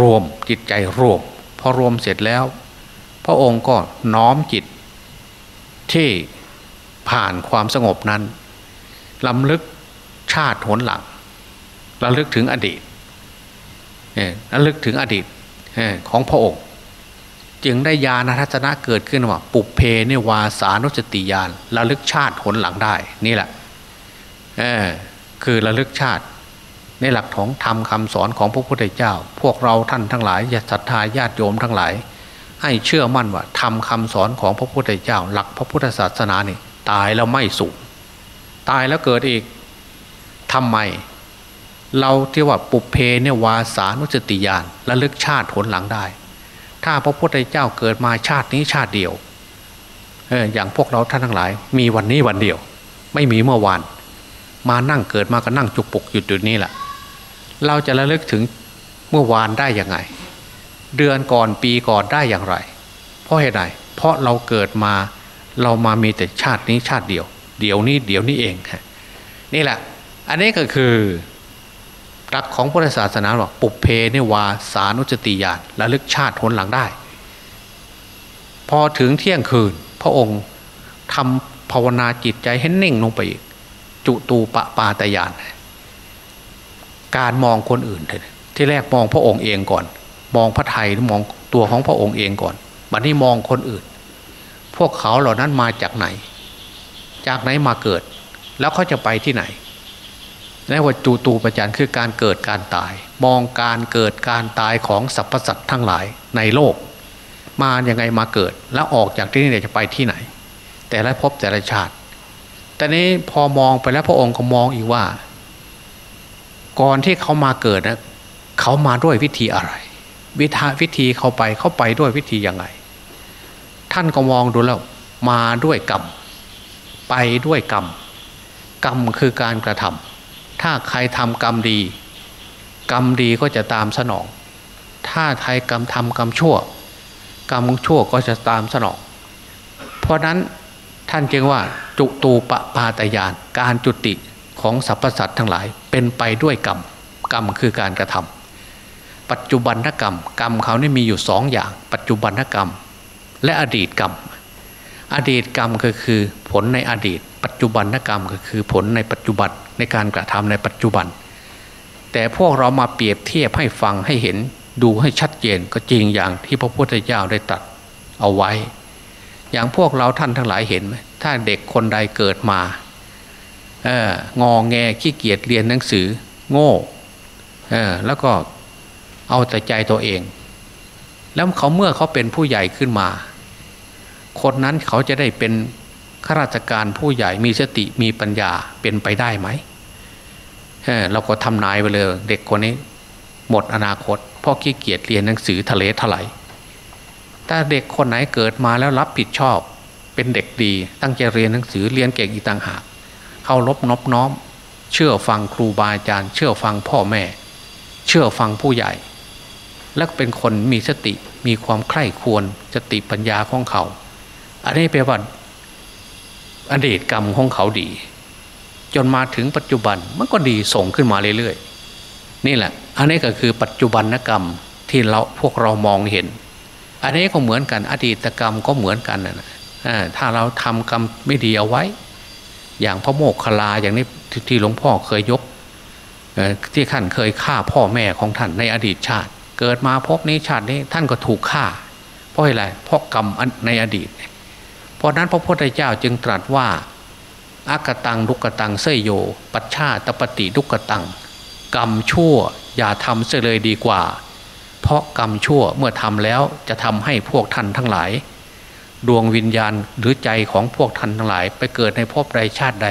รวมจิตใจรวม พอรวมเสร็จแล้ว พระองค์ก็น้อมจิตที่ผ่านความสงบนั้นลำลึกชาติหนหลังระลึกถึงอดีตระลึกถึงอดีตของพระองค์ จึงได้ญาณทัศนะเกิดขึ้นว่า ปุเพเนวาสานุสติญาณระลึกชาติหนหลังได้นี่แหละคือระลึกชาติ ในหลักของธรรมคาสอนของพระพุทธเจ้า พวกเราท่านทั้งหลายญาติศรัทธาญาติโยมทั้งหลาย ให้เชื่อมั่นว่าธรรมคาสอนของพระพุทธเจ้า หลักพระพุทธศาสนานี่ตายแล้วไม่สูญตายแล้วเกิดอีกทำไม เราที่ว่าปุเพเนวาสานุสติญาณระลึกชาติผลหลังได้ ถ้าพระพุทธเจ้าเกิดมาชาตินี้ชาติเดียวเอออย่างพวกเราท่านทั้งหลาย มีวันนี้วันเดียว ไม่มีเมื่อวาน มานั่งเกิดมาก็นั่งจุกปกอยู่จุดนี้แหละเราจะระลึกถึงเมื่อวานได้ยังไง เดือนก่อนปีก่อนได้อย่างไร เพราะเหตุใดเพราะเราเกิดมาเรามามีแต่ชาตินี้ชาติเดียว เดี๋ยวนี้เดี๋ยวนี้เองนี่แหละ อันนี้ก็คือ หลักของพุทธศาสนาบอกปุเพเนวาสานุจติญาณระลึกชาติทนหลังได้ พอถึงเที่ยงคืน พระองค์ทำภาวนาจิตใจให้นิ่งลงไปอีก จุตูปปาตยาน การมองคนอื่นที่แรกมองพระองค์เองก่อน มองพระไทยมองตัวของพระองค์เองก่อนบัดนี้มองคนอื่น พวกเขาเหล่านั้นมาจากไหน จากไหนมาเกิด แล้วเขาจะไปที่ไหน และว่าจูตูประจันคือการเกิดการตาย มองการเกิดการตายของสรรพสัตว์ทั้งหลายในโลก มาอย่างไงมาเกิด แล้วออกจากที่นี่จะไปที่ไหน แต่ละพบแต่ละชาติ แต่นี้พอมองไปแล้วพระองค์ก็มองอีกว่า ก่อนที่เขามาเกิดนะเขามาด้วยวิธีอะไร วิธีวิธีเขาไปเขาไปด้วยวิธียังไง ท่านก็มองดูแล้วมาด้วยกรรมไปด้วยกรรมกรรมคือการกระทำ ถ้าใครทำกรรมดี กรรมดีก็จะตามสนอง ถ้าใครกรรมทำกรรมชั่ว กรรมชั่วก็จะตามสนอง เพราะนั้นท่านจึงว่าจุตูปปาตยาน การจุติของสรรพสัตว์ทั้งหลายเป็นไปด้วยกรรม กรรมคือการกระทำปัจจุบันกรรม กรรมเขานี่มีอยู่สองอย่าง ปัจจุบันกรรม และอดีตกรรม อดีตกรรมก็คือผลในอดีต ปัจจุบันกรรมก็คือผลในปัจจุบัน ในการกระทำในปัจจุบัน แต่พวกเรามาเปรียบเทียบให้ฟังให้เห็นดูให้ชัดเจนก็จริงอย่างที่พระพุทธเจ้าได้ตรัสเอาไว้ อย่างพวกเราท่านทั้งหลายเห็นไหมถ้าเด็กคนใดเกิดมาเอองอแงขี้เกียจเรียนหนังสือ โง่เออแล้วก็เอาแต่ใจตัวเอง แล้วเขาเมื่อเขาเป็นผู้ใหญ่ขึ้นมา คนนั้นเขาจะได้เป็นข้าราชการผู้ใหญ่มีสติมีปัญญาเป็นไปได้ไหม เราก็ทำนายไปเลย เด็กคนนี้ หมดอนาคตพราะขี้เกียจเรียนหนังสือทะเลถลายถ้าเด็กคนไหนเกิดมาแล้วรับผิดชอบ เป็นเด็กดี ตั้งใจเรียนหนังสือเรียนเก่งอีกต่างหากเคารพนบน้อม เชื่อฟังครูบาอาจารย์ เชื่อฟังพ่อแม่ เชื่อฟังผู้ใหญ่ และเป็นคนมีสติมีความใคร่ควรสติปัญญาของเขา อันนี้แปลว่าอดีตกรรมของเขาดี จนมาถึงปัจจุบันมันก็ดีส่งขึ้นมาเรื่อยๆนี่แหละ อันนี้ก็คือปัจจุบันกรรมที่เราพวกเรามองเห็น อันนี้ก็เหมือนกันอดีตกรรมก็เหมือนกันนะถ้าเราทำกรรมไม่ดีเอาไว้ อย่างพระโมกขลาอย่างนี้ที่หลวงพ่อเคยยกที่ท่านเคยฆ่าพ่อแม่ของท่านในอดีตชาติ เกิดมาพบนี้ชาตินี้ท่านก็ถูกฆ่า เพราะอะไรเพราะกรรมในอดีต เพราะนั้นพระพุทธเจ้าจึงตรัสว่า อากตังลุกตังเสยโย ปัชชาตปฏิลุกตัง กรรมชั่วอย่าทำเสียเลยดีกว่า เพราะกรรมชั่วเมื่อทำแล้วจะทำให้พวกท่านทั้งหลาย ดวงวิญญาณหรือใจของพวกท่านทั้งหลาย ไปเกิดในภพใดชาติใด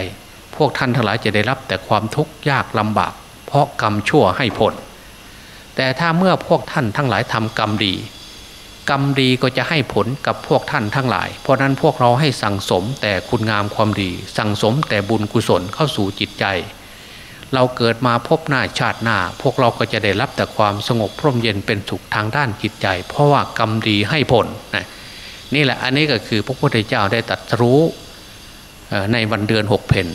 พวกท่านทั้งหลายจะได้รับแต่ความทุกข์ยากลำบาก เพราะกรรมชั่วให้ผล แต่ถ้าเมื่อพวกท่านทั้งหลายทำกรรมดี กรรมดีก็จะให้ผลกับพวกท่านทั้งหลาย เพราะนั้นพวกเราให้สั่งสมแต่คุณงามความดี สั่งสมแต่บุญกุศลเข้าสู่จิตใจ เราเกิดมาพบหน้าชาติหน้า พวกเราก็จะได้รับแต่ความสงบพร่มเย็นเป็นสุขทางด้านจิตใจ เพราะว่ากรรมดีให้ผลนะนี่แหละอันนี้ก็คือพระพุทธเจ้าได้ตรัสรู้ในวันเดือนหกเพน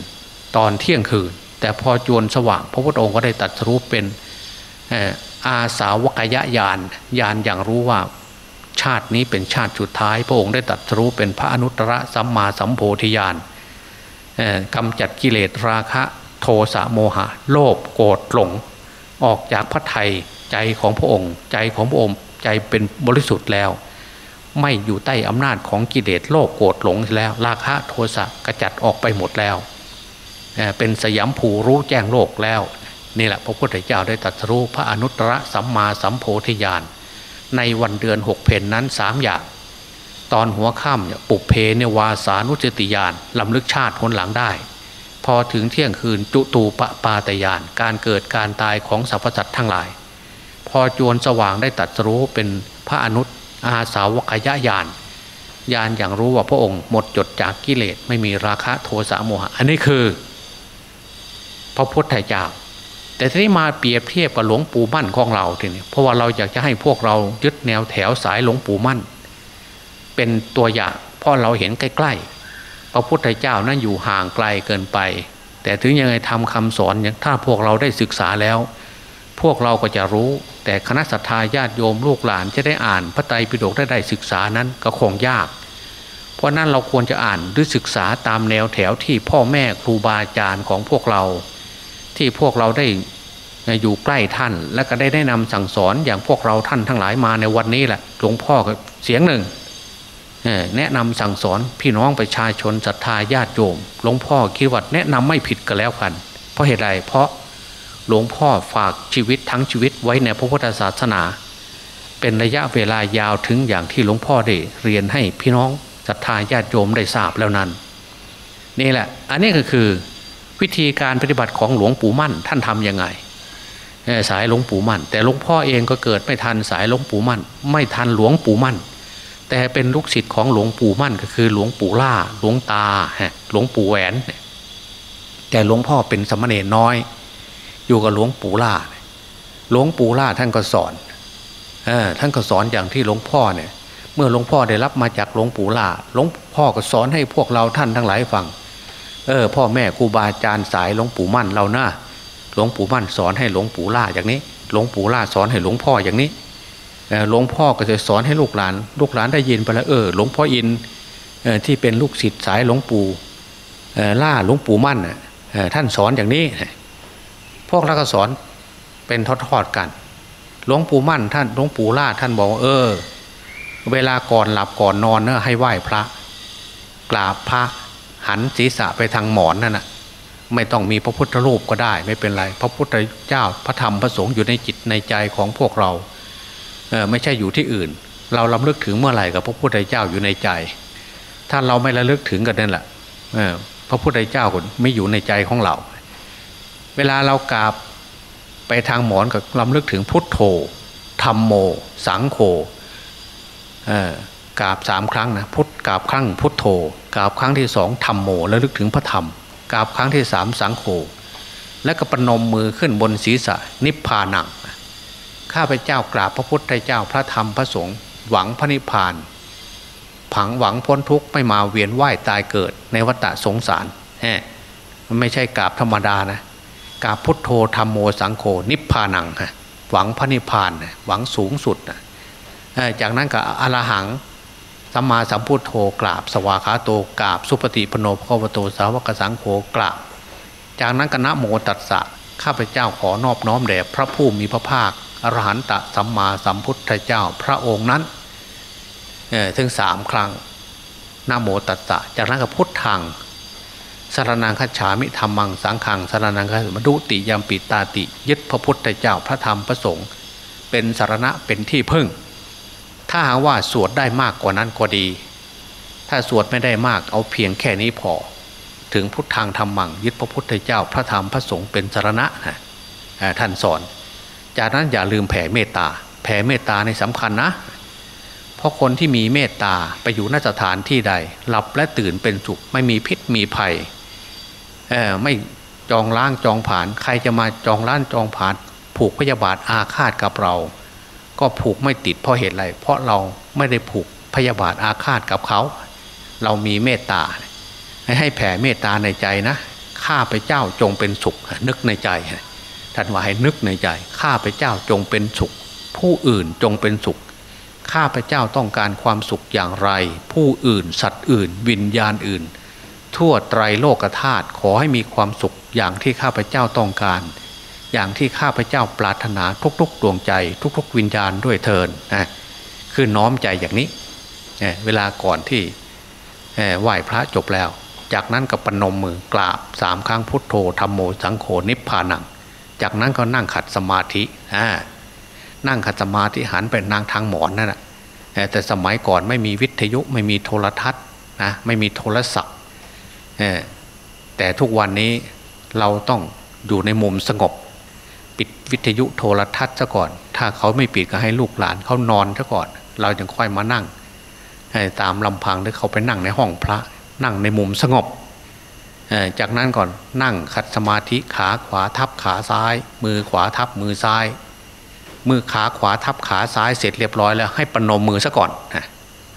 ตอนเที่ยงคืน แต่พอจวนสว่าง พระพุทธองค์ก็ได้ตรัสรู้เป็นอาสาวกยะยานยานอย่างรู้ว่า ชาตินี้เป็นชาติสุดท้าย พระองค์ได้ตรัสรู้เป็นพระอนุตตรสัมมาสัมโพธิญาณกำจัดกิเลสราคะโทสะโมหะ โลภโกรธหลง ออกจากพระไทยใจของพระองค์ ใจของพระองค์ใจเป็นบริสุทธิ์แล้ว ไม่อยู่ใต้อำนาจของกิเลสโลภโกรธหลงแล้ว ราคะโทสะกระจัดออกไปหมดแล้วเป็นสยามผูรู้แจ้งโลกแล้วนี่แหละพระพุทธเจ้าได้ตรัสรู้พระอนุตตรสัมมาสัมโพธิญาณ ในวันเดือนหกเพนนั้นสามอย่าง ตอนหัวค่ำเนี่ยปุเพเนวาสานุจติยานลำลึกชาติผลหลังได้ พอถึงเที่ยงคืนจุตูปปาตยาน การเกิดการตายของสรรพสัตว์ทั้งหลาย พอจวนสว่างได้ตัดรู้เป็นพระอนุตอาสาวกยญาณญาณอย่างรู้ว่าพระองค์หมดจดจากกิเลสไม่มีราคะโทสะโมหะ อันนี้คือ พระพุทธเจ้า แต่ทีนี้มาเปรียบเทียบกับหลวงปู่มั่นของเราทีนี้เพราะว่าเราอยากจะให้พวกเรายึดแนวแถวสายหลวงปู่มั่น เป็นตัวอย่างเพราะเราเห็นใกล้ๆพระพุทธเจ้านั้นอยู่ห่างไกลเกินไป แต่ถึงยังไงทำคำสอนอย่างถ้าพวกเราได้ศึกษาแล้ว พวกเราก็จะรู้ แต่คณะสัตยาญาติโยมลูกหลานจะได้อ่านพระไตรปิฎกได้ได้ศึกษานั้นก็คงยาก เพราะนั้นเราควรจะอ่านหรือศึกษาตามแนวแถวที่พ่อแม่ครูบาอาจารย์ของพวกเรา ที่พวกเราได้อยู่ใกล้ท่าน และก็ได้แนะนำสั่งสอนอย่างพวกเราท่านทั้งหลายมาในวันนี้แหละหลวงพ่อเสียงหนึ่งแนะนำสั่งสอนพี่น้องประชาชนศรัทธาญาติโยมหลวงพ่อคิดว่าแนะนำไม่ผิดกันแล้วกัน เพราะเหตุไรเพราะหลวงพ่อฝากชีวิตทั้งชีวิตไว้ในพระพุทธศาสนา เป็นระยะเวลายาวถึงอย่างที่หลวงพ่อได้เรียนให้พี่น้องศรัทธาญาติโยมได้ทราบแล้วนั้น นี่แหละ อันนี้ก็คือ วิธีการปฏิบัติของหลวงปู่มั่น ท่านทํำยังไงสายหลวงปู่มั่น แต่หลวงพ่อเองก็เกิดไม่ทันสายหลวงปู่มั่น ไม่ทันหลวงปู่มั่น แต่เป็นลูกศิษย์ของหลวงปู่มั่นก็คือหลวงปู่ล่าหลวงตาหลวงปู่แหวน แต่หลวงพ่อเป็นสมณีน้อย อยู่กับหลวงปู่ล่าหลวงปู่ล่าท่านก็สอนอท่านก็สอนอย่างที่หลวงพ่อเนี่ย เมื่อหลวงพ่อได้รับมาจากหลวงปู่ล่าหลวงพ่อก็สอนให้พวกเราท่านทั้งหลายฟัง เออพ่อแม่ครูบาอาจารย์สายหลวงปู่มั่นเราหน้าหลวงปู่มั่นสอนให้หลวงปู่ล่าอย่างนี้ หลวงปู่ล่าสอนให้หลวงพ่ออย่างนี้หลวงพ่อก็จะสอนให้ลูกหลาน ลูกหลานได้ยินไปแล้วเออหลวงพ่ออินที่เป็นลูกศิษย์สายหลวงปู่ล่าหลวงปู่มั่นท่านสอนอย่างนี้พวกเราก็สอนเป็นทอดๆกัน หลวงปู่มั่นท่านหลวงปู่ล่าท่านบอกเออ เวลาก่อนหลับก่อนนอนเนอะให้ไหว้พระ กราบพระ หันศีรษะไปทางหมอนนั่นนะไม่ต้องมีพระพุทธรูปก็ได้ ไม่เป็นไร พระพุทธเจ้าพระธรรมพระสงฆ์อยู่ในจิตในใจของพวกเราเออไม่ใช่อยู่ที่อื่น เราลำลึกถึงเมื่อไหร่กับพระพุทธเจ้าอยู่ในใจ ถ้าเราไม่ระลึกถึงกันนั่นแหละเออพระพุทธเจ้าคนไม่อยู่ในใจของเรา เวลาเรากราบไปทางหมอนกับลำลึกถึงพุทโธธรรมโม สังโฆเออ กราบสามครั้งนะพุทธกราบครั้งพุทโธกราบครั้งที่สองธรรมโมแล้วลึกถึงพระธรรมกราบครั้งที่สามสังโฆและก็ปนมมือขึ้นบนศีรษะนิพพานังข้าพเจ้ากราบพระพุทธเจ้าพระธรรมพระสงฆ์หวังพระนิพพาน ผังหวังพ้นทุกข์ไม่มาเวียนว่ายตายเกิดในวัฏสงสารฮมันไม่ใช่กราบธรรมดานะกราบพุทโธธรรมโมสังโฆนิพพานังฮะหวังพระนิพพานหวังสูงสุดนะจากนั้นก็อรหัง สัมมาสัมพุทโธกราบ สวาขาโตกราบ สุปฏิปโนภควโตสาวกสังโฆกราบ จากนั้นก็นะโมตัสสะข้าพเจ้าขอนอบน้อมแด่พระผู้มีพระภาคอรหันตสัมมาสัมพุทธเจ้าพระองค์นั้นถึงสามครั้งนะโมตัสสะจากนั้นก็พุทธังสารนังคัจฉามิธรรมังสังขังสารนังคัจมดุติยามปิตาติ ยึดพระพุทธเจ้าพระธรรมพระสงฆ์เป็นสารณะเป็นที่พึ่ง ถ้าหาว่าสวดได้มากกว่านั้นก็ดี ถ้าสวดไม่ได้มากเอาเพียงแค่นี้พอ ถึงพุทธทางธรรมังยึดพระพุทธเจ้าพระธรรมพระสงฆ์เป็นสารณะนะท่านสอน จากนั้นอย่าลืมแผ่เมตตา แผ่เมตตาในสำคัญนะ เพราะคนที่มีเมตตาไปอยู่นสถานที่ใด หลับและตื่นเป็นสุขไม่มีพิษมีภัยไม่จองล้างจองผ่าน ใครจะมาจองล้านจองผ่าน ผูกพยาบาทอาฆาตกับเรา ก็ผูกไม่ติดเพราะเหตุอะไร เพราะเราไม่ได้ผูกพยาบาทอาฆาตกับเขา เรามีเมตตาให้ให้แผ่เมตตาในใจนะข้าพเจ้าจงเป็นสุข นึกในใจท่านว่าให้นึกในใจข้าพเจ้าจงเป็นสุข ผู้อื่นจงเป็นสุขข้าพเจ้าต้องการความสุขอย่างไร ผู้อื่น สัตว์อื่น วิญญาณอื่น ทั่วไตรโลกธาตุขอให้มีความสุขอย่างที่ข้าพเจ้าต้องการ อย่างที่ข้าพเจ้าปรารถนาทุกๆดวงใจ ทุก ๆ วิญญาณด้วยเทินนะคือน้อมใจอย่างนี้เวลาก่อนที่ไหว้พระจบแล้ว จากนั้นก็ปนมมือกราบสามครั้งพุทโธธรรมโมสังโฆนิพพานัง จากนั้นก็นั่งขัดสมาธินั่งขัดสมาธิหันไปนางทางหมอนนั่นแหละแต่สมัยก่อนไม่มีวิทยุไม่มีโทรทัศน์นะไม่มีโทรศัพท์แต่ทุกวันนี้เราต้องอยู่ในมุมสงบ วิทยุโทรทัศน์ซะก่อน ถ้าเขาไม่ปิดก็ให้ลูกหลานเขานอนซะก่อน เราจึงค่อยมานั่งตามลำพังหรือเขาไปนั่งในห้องพระ นั่งในมุมสงบ จากนั้นก่อนนั่งขัดสมาธิขาขวาทับขาซ้าย มือขวาทับมือซ้าย มือขาขวาทับขาซ้ายเสร็จเรียบร้อยแล้วให้ปนมมือซะก่อน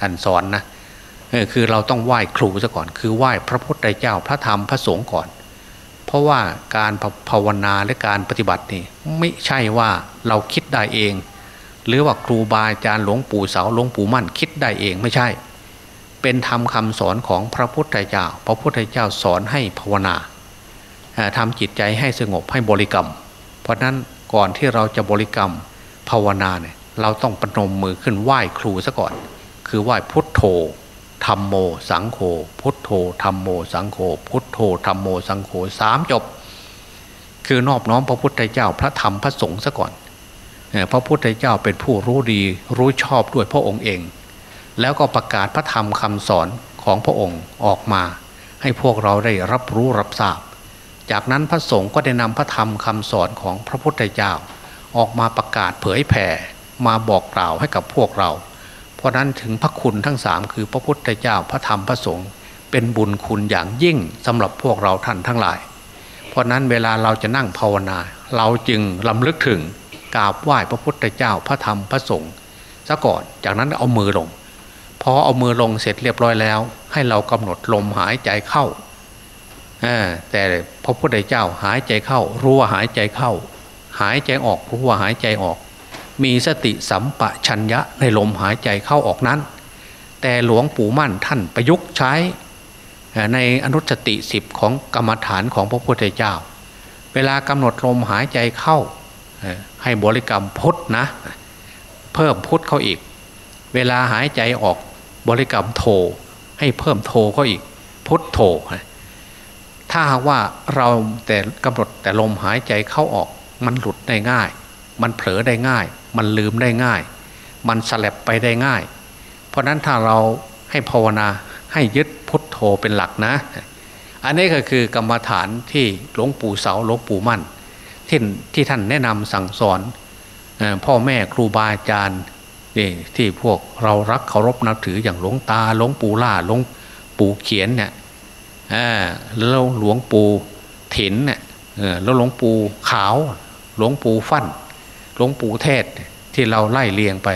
อันสอนนะคือเราต้องไหว้ครูซะก่อน คือไหว้พระพุทธเจ้าพระธรรมพระสงฆ์ก่อน เพราะว่าการภาวนาและการปฏิบัตินี่ไม่ใช่ว่าเราคิดได้เอง หรือว่าครูบาอาจารย์หลวงปู่เสาหลวงปู่มั่นคิดได้เองไม่ใช่ เป็นธรรมคาสอนของพระพุทธเจ้า พระพุทธเจ้าสอนให้ภาวนาทำจิตใจให้สงบให้บริกรรม เพราะนั้นก่อนที่เราจะบริกรรมภาวนาเนี่ยเราต้องปนมมือขึ้นไหว้ครูซะก่อน คือไหว้พุทโธ ธรรมโมสังโฆพุทโธธรรมโมสังโฆพุทโธธรรมโมสังโฆสามจบ คือนอบน้อมพระพุทธเจ้าพระธรรมพระสงฆ์ซะก่อนพระพุทธเจ้าเป็นผู้รู้ดีรู้ชอบด้วยพระองค์เอง แล้วก็ประกาศพระธรรมคำสอนของพระองค์ออกมา ให้พวกเราได้รับรู้รับทราบ จากนั้นพระสงฆ์ก็ได้นำพระธรรมคำสอนของพระพุทธเจ้า ออกมาประกาศเผยแผ่มาบอกกล่าวให้กับพวกเรา เพราะนั้นถึงพระคุณทั้งสามคือพระพุทธเจ้าพระธรรมพระสงฆ์เป็นบุญคุณอย่างยิ่งสำหรับพวกเราท่านทั้งหลาย เพราะนั้นเวลาเราจะนั่งภาวนา เราจึงลำลึกถึงกราบไหว้พระพุทธเจ้าพระธรรมพระสงฆ์ซะก่อนจากนั้นเอามือลงพอเอามือลงเสร็จเรียบร้อยแล้ว ให้เรากำหนดลมหายใจเข้าแต่พระพุทธเจ้าหายใจเข้า รู้ว่าหายใจเข้า หายใจออกรู้ว่าหายใจออก มีสติสัมปชัญญะในลมหายใจเข้าออกนั้น แต่หลวงปู่มั่นท่านประยุกต์ใช้ในอนุสติสิบของกรรมฐานของพระพุทธเจ้า เวลากำหนดลมหายใจเข้าให้บริกรรมพุทธนะ เพิ่มพุทธเขาอีก เวลาหายใจออกบริกรรมโท ให้เพิ่มโทเขาอีก พุทธโท ถ้าว่าเราแต่กำหนดแต่ลมหายใจเข้าออกมันหลุดได้ง่าย มันเผลอได้ง่าย มันลืมได้ง่าย มันสลับไปได้ง่าย เพราะนั้นถ้าเราให้ภาวนาให้ยึดพุทโธเป็นหลักนะ อันนี้ก็คือกรรมฐานที่หลวงปู่เสาหลวงปู่มั่นที่ที่ท่านแนะนำสั่งสอนพ่อแม่ครูบาอาจารย์นี่ที่พวกเรารักเคารพนับถืออย่างหลวงตาหลวงปู่ล่าหลวงปู่เขียนเนี่ยแล้วหลวงปู่ถินเนี่ยแล้วหลวงปู่ขาว หลวงปู่ฟั่น หลวงปู่เทศที่เราไล่เลียงไป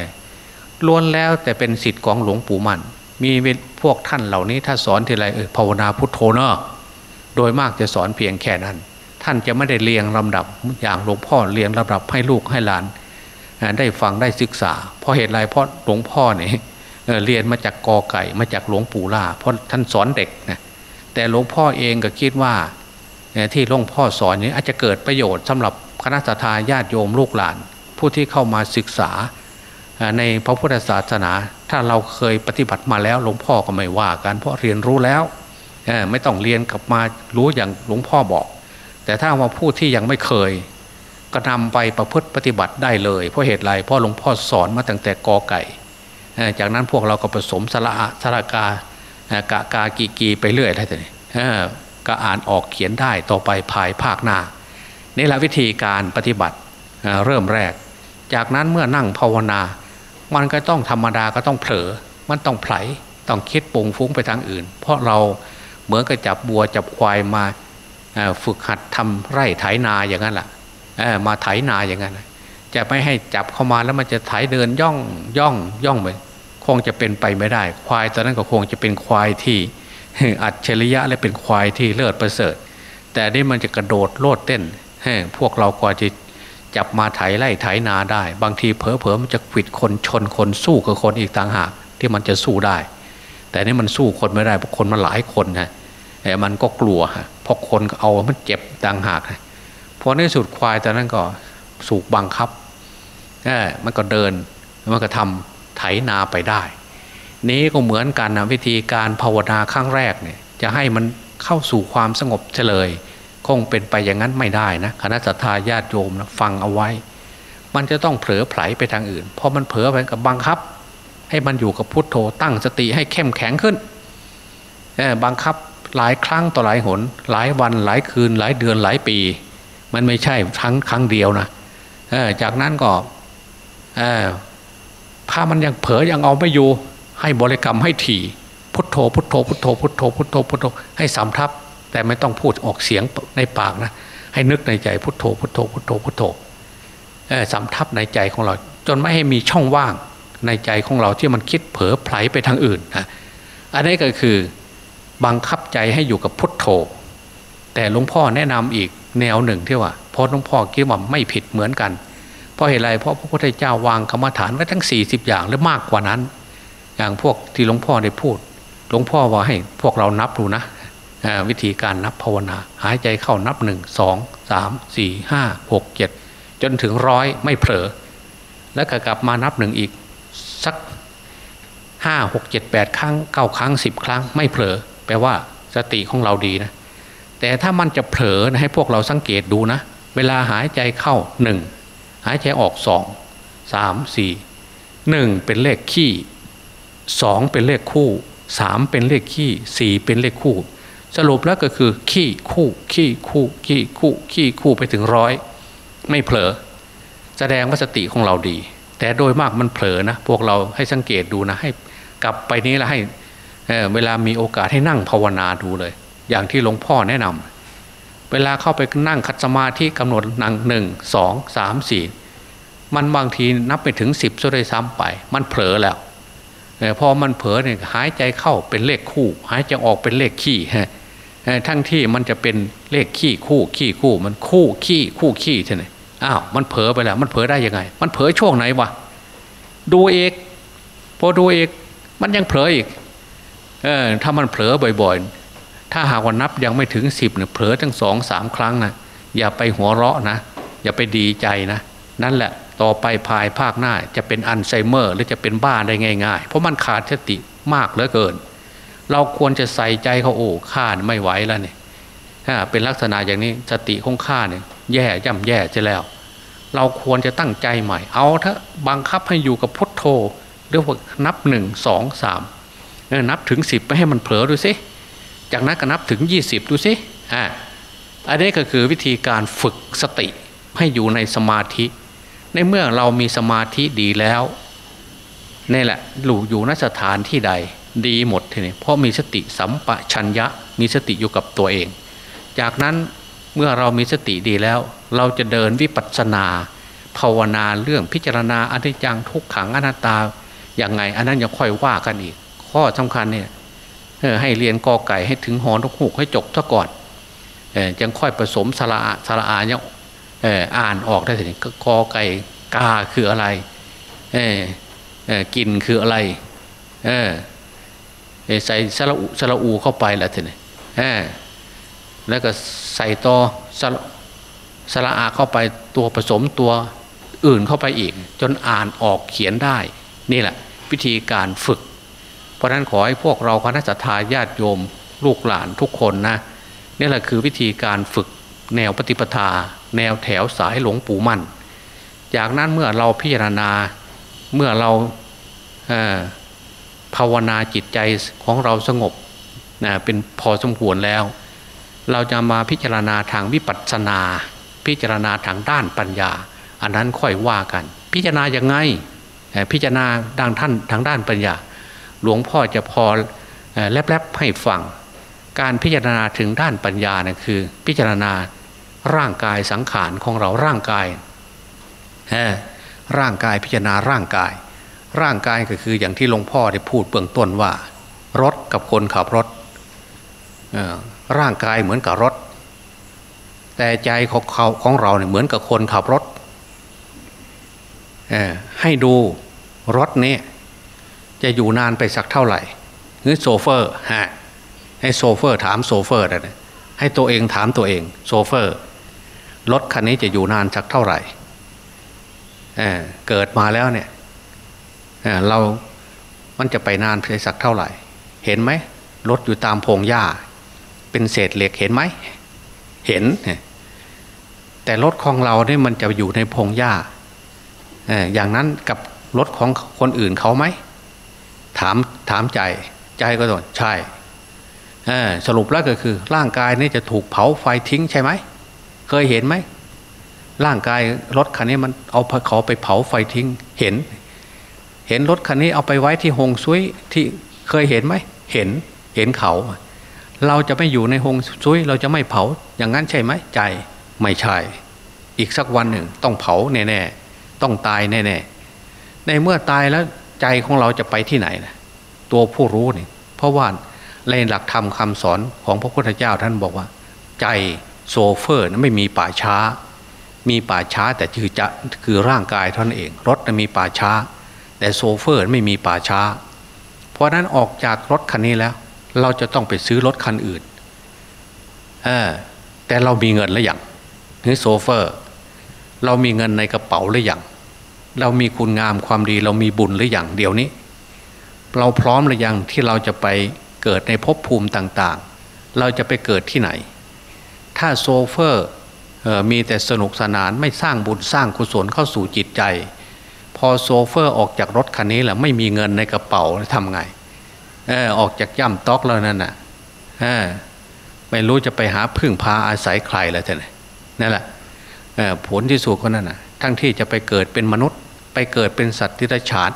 ล้วนแล้วแต่เป็นสิทธิ์ของหลวงปู่มันมีพวกท่านเหล่านี้ถ้าสอนทีไรเออภาวนาพุทโธเนอะโดยมากจะสอนเพียงแค่นั้น ท่านจะไม่ได้เรียงลำดับอย่างหลวงพ่อเรียงลำดับให้ลูกให้หลาน ได้ฟังได้ศึกษา เพราะเหตุไรเพราะหลวงพ่อเนี่ยเรียนมาจากกอไก่มาจากหลวงปู่ล่าเพราะท่านสอนเด็กนะแต่หลวงพ่อเองก็คิดว่าที่หลวงพ่อสอนนี้อาจจะเกิดประโยชน์สำหรับ คณะสัตยาญาติโยมลูกหลาน ผู้ที่เข้ามาศึกษาในพระพุทธศาสนา ถ้าเราเคยปฏิบัติมาแล้วหลวงพ่อก็ไม่ว่ากันเพราะเรียนรู้แล้วไม่ต้องเรียนกลับมารู้อย่างหลวงพ่อบอก แต่ถ้าว่าผู้ที่ยังไม่เคย ก็นำไปประพฤติปฏิบัติได้เลย เพราะเหตุไรเพราะหลวงพ่อสอนมาตั้งแต่กอไก่ จากนั้นพวกเราก็ผสมสระสระกากะกากีกีไปเรื่อยอะไรต่างก็อ่านออกเขียนได้ต่อไปภายภาคหน้า นี่แหละวิธีการปฏิบัติเริ่มแรก จากนั้นเมื่อนั่งภาวนา มันก็ต้องธรรมดาก็ต้องเผลอ มันต้องไผลต้องคิดปงฟุ้งไปทางอื่น เพราะเราเหมือนกับจับบัวจับควายมาฝึกหัดทำไร่ไถนาอย่างนั้นแหละมาไถนาอย่างนั้นจะไม่ให้จับเข้ามาแล้วมันจะไถเดินย่องย่องย่องไปคงจะเป็นไปไม่ได้ ควายตอนนั้นก็คงจะเป็นควายที่อัจฉริยะและเป็นควายที่เลิศประเสริฐ แต่นี่มันจะกระโดดโลดเต้น พวกเรากว่าจะจับมาไถไล่ไถนาได้ บางทีเผลอๆมันจะขิดคนชนคนสู้กับคนอีกต่างหากที่มันจะสู้ได้ แต่นี่มันสู้คนไม่ได้เพราะคนมันหลายคนนะแต่มันก็กลัวเพราะคนเอามันเจ็บต่างหากพอในสุดควายตอนนั้นก็สูกบังคับมันก็เดินมันก็ทำไถนาไปได้ นี้ก็เหมือนกันนะวิธีการภาวนาครั้งแรกเนี่ยจะให้มันเข้าสู่ความสงบเฉลย งเป็นไปอย่างนั้นไม่ได้นะคณะสัตยาญาติโยมนะฟังเอาไว้ มันจะต้องเผลอไผลไปทางอื่นพอมันเผลอไปกับบังคับ ให้มันอยู่กับพุทโธตั้งสติให้เข้มแข็งขึ้นบังคับหลายครั้งต่อหลายหน หลายวันหลายคืนหลายเดือนหลายปี มันไม่ใช่ครั้งครั้งเดียวนะจากนั้นก็ถ้ามันยังเผลอยังเอาไม่อยู่ ให้บริกรรมให้ถี่พุทโธพุทโธพุทโธพุทโธพุทโธพุทโธให้สำทับ แต่ไม่ต้องพูดออกเสียงในปากนะให้นึกในใจพุทโธพุทโธพุทโธพุทโธสำทับในใจของเรา จนไม่ให้มีช่องว่างในใจของเราที่มันคิดเผลอไผลไปทางอื่นนะอันนี้ก็คือบังคับใจให้อยู่กับพุทโธ แต่หลวงพ่อแนะนำอีกแนวหนึ่งที่ว่าพอหลวงพ่อคิดว่าไม่ผิดเหมือนกัน เพราะเหตุไรเพราะพระพุทธเจ้าวางกรรมฐานไว้ทั้ง 40 อย่างหรือมากกว่านั้น อย่างพวกที่หลวงพ่อได้พูด หลวงพ่อว่าให้พวกเรานับดูนะ วิธีการนับภาวนา หายใจเข้านับหนึ่งสองสามสี่ห้าหกเจ็ดจนถึงร้อยไม่เผลอ แล้วก็กลับมานับหนึ่งอีกสักห้าหกเจ็ดแปดครั้งเก้าครั้งสิบครั้งไม่เผลอ แปลว่าสติของเราดีนะ แต่ถ้ามันจะเผลอนะให้พวกเราสังเกตดูนะ เวลาหายใจเข้าหนึ่งหายใจออกสองสามสี่หนึ่งเป็นเลขขี้สองเป็นเลขคู่สามเป็นเลขขี้สี่เป็นเลขคู่ สรุปแล้วก็คือ ขี้คู่ ขี้คู่ ขี้คู่ ขี้คู่ไปถึงร้อยไม่เผลอ แสดงว่าสติของเราดี แต่โดยมากมันเผลอนะ พวกเราให้สังเกตดูนะให้กลับไปนี้แล้วให้เเวลามีโอกาสให้นั่งภาวนาดูเลย อย่างที่หลวงพ่อแนะนำเวลาเข้าไปนั่งคัดสมาธิกำหนดนั่งหนึ่งสองสามสี่มันบางทีนับไปถึงสิบซะเลยซ้ำไป มันเผลอแล้วพอมันเผลอเนี่ยหายใจเข้าเป็นเลขคู่ หายใจออกเป็นเลขขี้ฮะ ทั้งที่มันจะเป็นเลขขี้คู่ขี้คู่มันคู่ขี้คู่ขี้ใช่ไหมอ้าวมันเผลอไปแล้ว มันเผลอได้ยังไง มันเผลอช่วงไหนวะดูเอกพอดูเอกมันยังเผลออีกเออถ้ามันเผลอบ่อยๆ ถ้าหากว่านับยังไม่ถึงสิบเนี่ยเผลอทั้งสองสามครั้งนะอย่าไปหัวเราะนะ อย่าไปดีใจนะ นั่นแหละต่อไปภายภาคหน้าจะเป็นอัลไซเมอร์ หรือจะเป็นบ้าได้ง่าย ๆ เพราะมันขาดสติมากเหลือเกิน เราควรจะใส่ใจเขาโอ้ข้าไม่ไหวแล้วเนี่ยถ้าเป็นลักษณะอย่างนี้สติของข้าเนี่ยแย่ย่ำแย่จะแล้ว เราควรจะตั้งใจใหม่ เอาถ้าบังคับให้อยู่กับพุทโธหรือว่านับหนึ่งสองสามนับถึงสิบไปให้มันเผลอดูสิจากนั้นก็นับถึงยี่สิบดูสิอ่าอันนี้ก็คือวิธีการฝึกสติให้อยู่ในสมาธิ ในเมื่อเรามีสมาธิดีแล้วนี่แหละหลูอยู่นสถานที่ใด ดีหมดทีนี้เพราะมีสติสัมปชัญญะมีสติอยู่กับตัวเอง จากนั้นเมื่อเรามีสติดีแล้ว เราจะเดินวิปัสสนา ภาวนาเรื่องพิจารณาอนิจจังทุกขังอนัตตาอย่างไงอันนั้นยังค่อยว่ากันอีก ข้อสำคัญเนี่ยให้เรียนกอไก่ให้ถึงหอนกหูกให้จบซะก่อนยังค่อยผสมสระสระอาเนี่ยอ่านออกได้ถึงกอไก่กาคืออะไรกินคืออะไร ใส่สระอุสระอูเข้าไปแล้วทีนี้แล้วก็ใส่ต่อสระสระอาเข้าไปตัวผสมตัวอื่นเข้าไปอีก จนอ่านออกเขียนได้ นี่แหละวิธีการฝึก เพราะนั้นขอให้พวกเราคณะสัตยาญาติโยมลูกหลานทุกคนนะนี่แหละคือวิธีการฝึกแนวปฏิปทา แนวแถวสายหลวงปู่มั่น จากนั้นเมื่อเราพิจารณาเมื่อเรา ภาวนาจิตใจของเราสงบนะเป็นพอสมควรแล้ว เราจะมาพิจารณาทางวิปัสสนา พิจารณาทางด้านปัญญา อันนั้นค่อยว่ากัน พิจารณาอย่างไงพิจารณาดังท่านทางด้านปัญญา หลวงพ่อจะพอแลบๆให้ฟังการพิจารณาถึงด้านปัญญานะคือ พิจารณาร่างกายสังขารของเราร่างกายร่างกายพิจารณาร่างกาย ร่างกายก็คืออย่างที่หลวงพ่อได้พูดเบื้องต้นว่า รถกับคนขับรถร่างกายเหมือนกับรถ แต่ใจของเขาของเราเนี่ยเหมือนกับคนขับรถให้ดูรถนี้จะอยู่นานไปสักเท่าไหร่หรือโชเฟอร์ฮะให้โชเฟอร์ถามโชเฟอร์นะให้ตัวเองถามตัวเอง โชเฟอร์ รถคันนี้จะอยู่นานสักเท่าไหร่เกิดมาแล้วเนี่ย เรา มันจะไปนานไปสักเท่าไหร่ เห็นไหมรถอยู่ตามพงหญ้า เป็นเศษเหล็กเห็นไหม เห็น แต่รถของเราเนี่ยมันจะอยู่ในพงหญ้าอย่างนั้นกับรถของคนอื่นเขาไหม ถามถามใจใจก็ตองใช่สรุปแล้วก็คือ ร่างกายนี่จะถูกเผาไฟทิ้งใช่ไหม เคยเห็นไหมร่างกายรถคันนี้มันเอาเขาไปเผาไฟทิ้งเห็น เห็นรถคันนี้เอาไปไว้ที่หงซุยที่เคยเห็นไหมเห็นเห็นเขา เราจะไม่อยู่ในหงซุยเราจะไม่เผาอย่างนั้นใช่ไหมใจไม่ใช่ อีกสักวันหนึ่งต้องเผาแน่ๆต้องตายแน่ๆในเมื่อตายแล้วใจของเราจะไปที่ไหนนะตัวผู้รู้เนี่ยเพราะว่าในหลักธรรมคาสอนของพระพุทธเจ้าท่านบอกว่า ใจโชเฟอร์นะไม่มีป่าช้า มีป่าช้าแต่คือจะคือร่างกายเท่านั้นเอง รถนะมีป่าช้า แต่โชเฟอร์ไม่มีป่าช้า เพราะนั้นออกจากรถคันนี้แล้ว เราจะต้องไปซื้อรถคันอื่นเออแต่เรามีเงินหรือยังหรือโชเฟอร์ เรามีเงินในกระเป๋าหรือยังเรามีคุณงามความดีเรามีบุญหรือยังเดี๋ยวนี้ เราพร้อมหรือยังที่เราจะไปเกิดในภพภูมิต่างๆ เราจะไปเกิดที่ไหน ถ้าโชเฟอร์มีแต่สนุกสนานไม่สร้างบุญสร้างกุศลเข้าสู่จิตใจ พอโชเฟอร์ออกจากรถคันนี้แหละไม่มีเงินในกระเป๋าทำไงออออกจากย่ำต๊อกแล้วนั่นน่ะไม่รู้จะไปหาพึ่งพาอาศัยใครแล้วท่านนั่นแหละผลที่สุดก็นั่นน่ะ ทั้งที่จะไปเกิดเป็นมนุษย์ ไปเกิดเป็นสัตว์เดรัจฉาน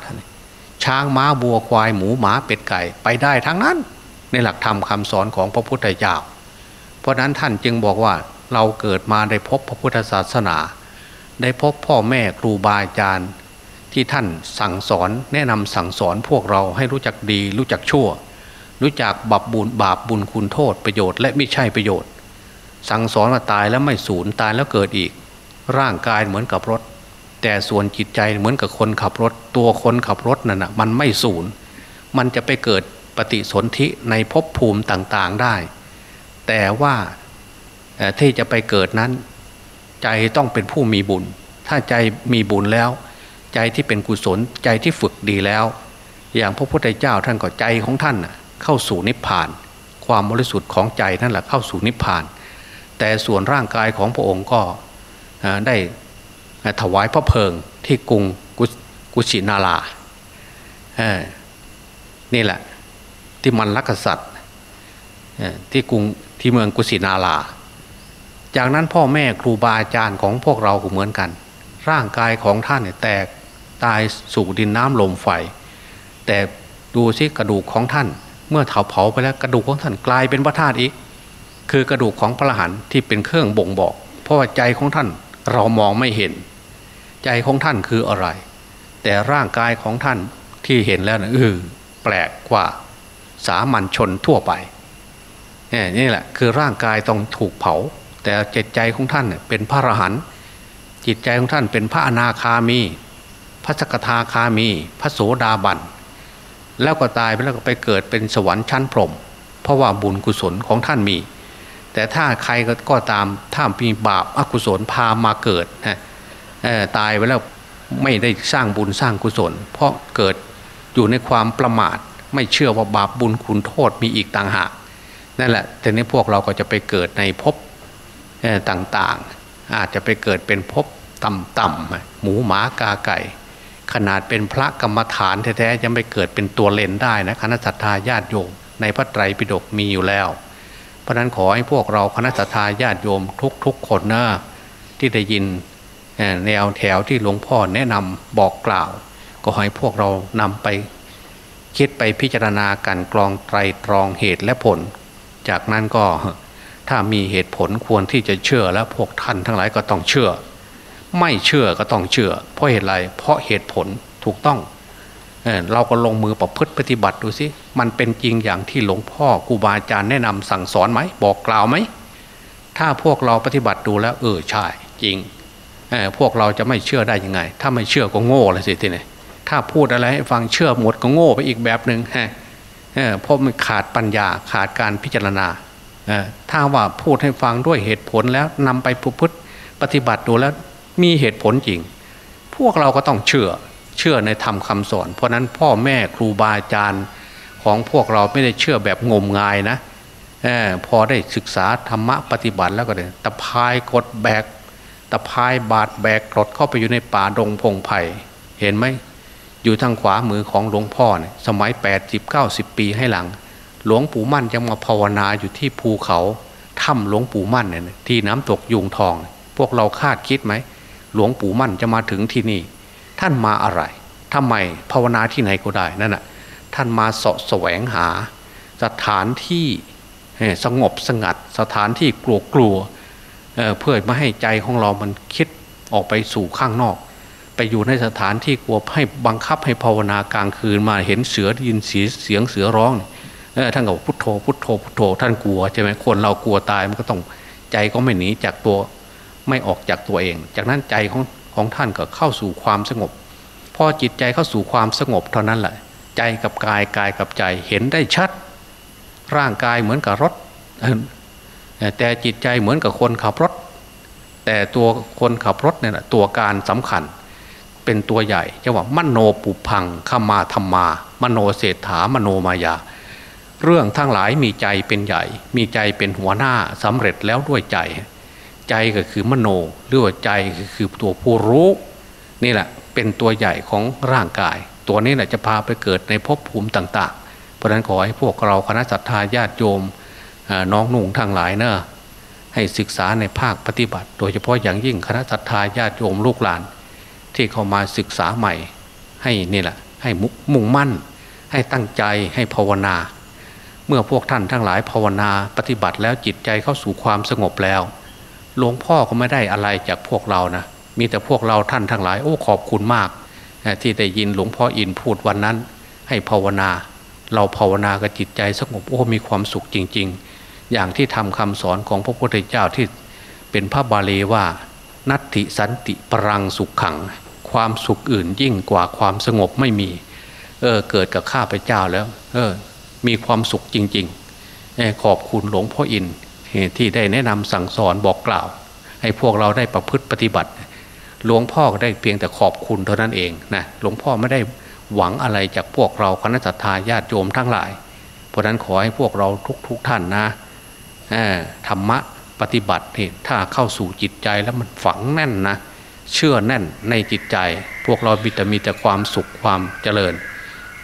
ช้างม้าบัวควายหมูหมาเป็ดไก่ไปได้ทั้งนั้น ในหลักธรรมคาสอนของพระพุทธเจ้า เพราะนั้นท่านจึงบอกว่าเราเกิดมาได้พบพระพุทธศาสนา ได้พบพ่อแม่ครูบาอาจารย์ ที่ท่านสั่งสอนแนะนำสั่งสอนพวกเราให้รู้จักดี รู้จักชั่ว รู้จักบับบุญบาปบุญคุณโทษประโยชน์และไม่ใช่ประโยชน์ สั่งสอนมาตายแล้วไม่สูญตายแล้วเกิดอีก ร่างกายเหมือนกับรถ แต่ส่วนจิตใจเหมือนกับคนขับรถ ตัวคนขับรถนั่นนะมันไม่สูญมันจะไปเกิดปฏิสนธิในภพภูมิต่างๆได้ แต่ว่าที่จะไปเกิดนั้น ใจต้องเป็นผู้มีบุญ ถ้าใจมีบุญแล้ว ใจที่เป็นกุศลใจที่ฝึกดีแล้ว อย่างพระพุทธเจ้าท่านก็ใจของท่านเข้าสู่นิพพาน ความบริสุทธิ์ของใจนั่นแหละเข้าสู่นิพพาน แต่ส่วนร่างกายของพระองค์ก็ได้ถวายพระเพลิงที่กรุงกุชินารานี่แหละที่มันลักษัตริย์ที่กรุงที่เมืองกุสินาราจากนั้นพ่อแม่ครูบาอาจารย์ของพวกเราก็เหมือนกัน ร่างกายของท่านเนี่ยแตก ตายสู่ดินน้ำลมไฟ แต่ดูซิกระดูกของท่าน เมื่อเผาเผาไปแล้วกระดูกของท่านกลายเป็นพระธาตุอีก คือกระดูกของพระหันที่เป็นเครื่องบ่งบอก เพราะว่าใจของท่านเรามองไม่เห็น ใจของท่านคืออะไร แต่ร่างกายของท่านที่เห็นแล้วนะเออแปลกกว่าสามัญชนทั่วไปนี่แหละคือร่างกายต้องถูกเผา แต่จิตใจของท่านเป็นพระอรหันต์จิตใจของท่านเป็นพระอนาคามี พระสกทาคามี พระโสดาบัน แล้วก็ตายไปแล้วก็ไปเกิดเป็นสวรรค์ชั้นพรหมเพราะว่าบุญกุศลของท่านมี แต่ถ้าใครก็ตามถ้ามีบาปอกุศลพามาเกิดนะตายไปแล้วไม่ได้สร้างบุญสร้างกุศล เพราะเกิดอยู่ในความประมาท ไม่เชื่อว่าบาปบุญคุณโทษมีอีกต่างหากนั่นแหละแต่นี้พวกเราก็จะไปเกิดในภพต่างๆ อาจจะไปเกิดเป็นภพต่ำๆหมูหมากาไก่ ขนาดเป็นพระกรรมฐานแท้ๆยังไปเกิดเป็นตัวเลนได้นะคณะสัตยาญาติโยมในพระไตรปิฎกมีอยู่แล้ว เพราะนั้นขอให้พวกเราคณะทาญาติโยมทุกๆคนนะที่ได้ยินแนวแถวที่หลวงพ่อแนะนำบอกกล่าว ก็ให้พวกเรานำไปคิดไปพิจารณากันกรองไตรตรองเหตุและผล จากนั้นก็ถ้ามีเหตุผลควรที่จะเชื่อแล้วพวกท่านทั้งหลายก็ต้องเชื่อ ไม่เชื่อก็ต้องเชื่อ เพราะเหตุไร เพราะเหตุผลถูกต้องเเราก็ลงมือประพฤติปฏิบัติดูสิมันเป็นจริงอย่างที่หลวงพ่อครูบาอาจารย์แนะนำสั่งสอนไหมบอกกล่าวไหมถ้าพวกเราปฏิบัติดูแล้ว เออใช่จริงพวกเราจะไม่เชื่อได้ยังไง ถ้าไม่เชื่อก็โง่เลยสิทีนี้ถ้าพูดอะไรให้ฟังเชื่อหมดก็โง่ไปอีกแบบหนึ่งฮะเพราะมันขาดปัญญาขาดการพิจารณาถ้าว่าพูดให้ฟังด้วยเหตุผลแล้วนำไปพุทธปฏิบัติดูแล้ว มีเหตุผลจริง พวกเราก็ต้องเชื่อเชื่อในธรรมคาสอน เพราะนั้นพ่อแม่ครูบาอาจารย์ของพวกเราไม่ได้เชื่อแบบงมงายนะอพอได้ศึกษาธรรมะปฏิบัติแล้วก็เลยตะพายกดแบกตะพายบาดแบกกรดเข้าไปอยู่ในป่าดงพงไผ่เห็นไหมอยู่ทางขวามือของหลวงพ่อเนี่ยสมัย 80 90 ปีให้หลัง หลวงปู่มั่นจะมาภาวนาอยู่ที่ภูเขาถ้ำหลวงปู่มั่นเนี่ยที่น้ำตกยุงทอง พวกเราคาดคิดไหม หลวงปู่มั่นจะมาถึงที่นี่ ท่านมาอะไรทำไมภาวนาที่ไหนก็ได้นั่นน่ะท่านมาเสาะแสวงหา สถานที่สงบสงัด สถานที่กลัวกลัวเเพื่อไม่ให้ใจของเรามันคิดออกไปสู่ข้างนอก ไปอยู่ในสถานที่กลัวให้บังคับให้ภาวนากลางคืนมาเห็นเสือยินเสียงเสือร้องท่านก็พุทโธพุทโธพุทโธท่านกลัวใช่ไหมคนเรากลัวตายมันก็ต้องใจก็ไม่หนีจากตัว ไม่ออกจากตัวเอง จากนั้นใจของของท่านก็เข้าสู่ความสงบ พอจิตใจเข้าสู่ความสงบเท่านั้นแหละใจกับกายกายกับใจเห็นได้ชัด ร่างกายเหมือนกับรถ แต่จิตใจเหมือนกับคนขับรถ แต่ตัวคนขับรถเนี่ยนะตัวการสำคัญ เป็นตัวใหญ่จะว่ามโนปุพังขมาธรรมา มโนเศรษฐามโนมายา เรื่องทั้งหลายมีใจเป็นใหญ่ มีใจเป็นหัวหน้าสำเร็จแล้วด้วยใจ ใจก็คือมโนหรือว่าใจก็คือตัวผู้รู้นี่แหละเป็นตัวใหญ่ของร่างกาย ตัวนี้แหละจะพาไปเกิดในภพภูมิต่าง ๆ เพราะนั้นขอให้พวกเราคณะสัตยาญาติโยมน้องหนุ่งทั้งหลายเนอะให้ศึกษาในภาคปฏิบัติ โดยเฉพาะอย่างยิ่งคณะสัตยาญาติโยมลูกหลาน ที่เข้ามาศึกษาใหม่ ให้นี่แหละให้มุ่งมั่น ให้ตั้งใจให้ภาวนา เมื่อพวกท่านทั้งหลายภาวนาปฏิบัติแล้วจิตใจเข้าสู่ความสงบแล้ว หลวงพ่อก็ไม่ได้อะไรจากพวกเรานะมีแต่พวกเราท่านทั้งหลาย โอ้ขอบคุณมาก ที่ได้ยินหลวงพ่ออินพูดวันนั้น ให้ภาวนา เราภาวนากับจิตใจสงบโอ้มีความสุขจริง ๆ อย่างที่ทำคำสอนของพระพุทธเจ้าที่เป็นพระบาลีว่า นัตติสันติปรังสุขขัง ความสุขอื่นยิ่งกว่าความสงบไม่มี เออเกิดกับข้าพเจ้าแล้ว เออ มีความสุขจริงๆขอบคุณหลวงพ่ออิน ที่ได้แนะนำสั่งสอนบอกกล่าว ให้พวกเราได้ประพฤติปฏิบัติ หลวงพ่อก็ได้เพียงแต่ขอบคุณเท่านั้นเองนะหลวงพ่อไม่ได้หวังอะไรจากพวกเราคณะทาญาติโยมทั้งหลาย เพราะนั้นขอให้พวกเราทุกๆทท่านนะธรรมะปฏิบัตินี่ถ้าเข้าสู่จิตใจแล้วมันฝังแน่นนะเชื่อแน่นในจิตใจ พวกเราบิดมีแต่ความสุขความเจริญ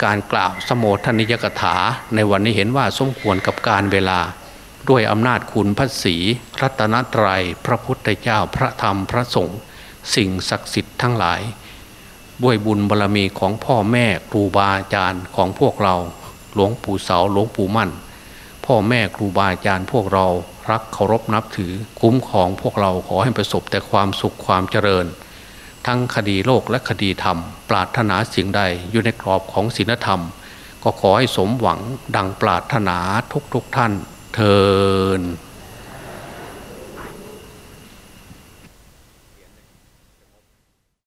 การกล่าวสมโภชนิยกถา ในวันนี้เห็นว่าสมควรกับการเวลา ด้วยอำนาจคุณพระศีรัตนตรยัยพระพุทธเจ้าพระธรรมพระสงฆ์สิ่งศักดิ์สิทธิ์ทั้งหลาย ด้วยบุญบารรมีของพ่อแม่ครูบาอาจารย์ของพวกเรา หลวงปู่เสาหลวงปู่มั่น พ่อแม่ครูบาอาจารย์พวกเรารักเคารพนับถือคุ้มของพวกเราขอให้ประสบแต่ความสุขความเจริญ ทั้งคดีโลกและคดีธรรม ปรารถนาสิ่งใดอยู่ในกรอบของศีลธรรม ก็ขอให้สมหวังดังปรารถนาทุกๆทท่าน เทิน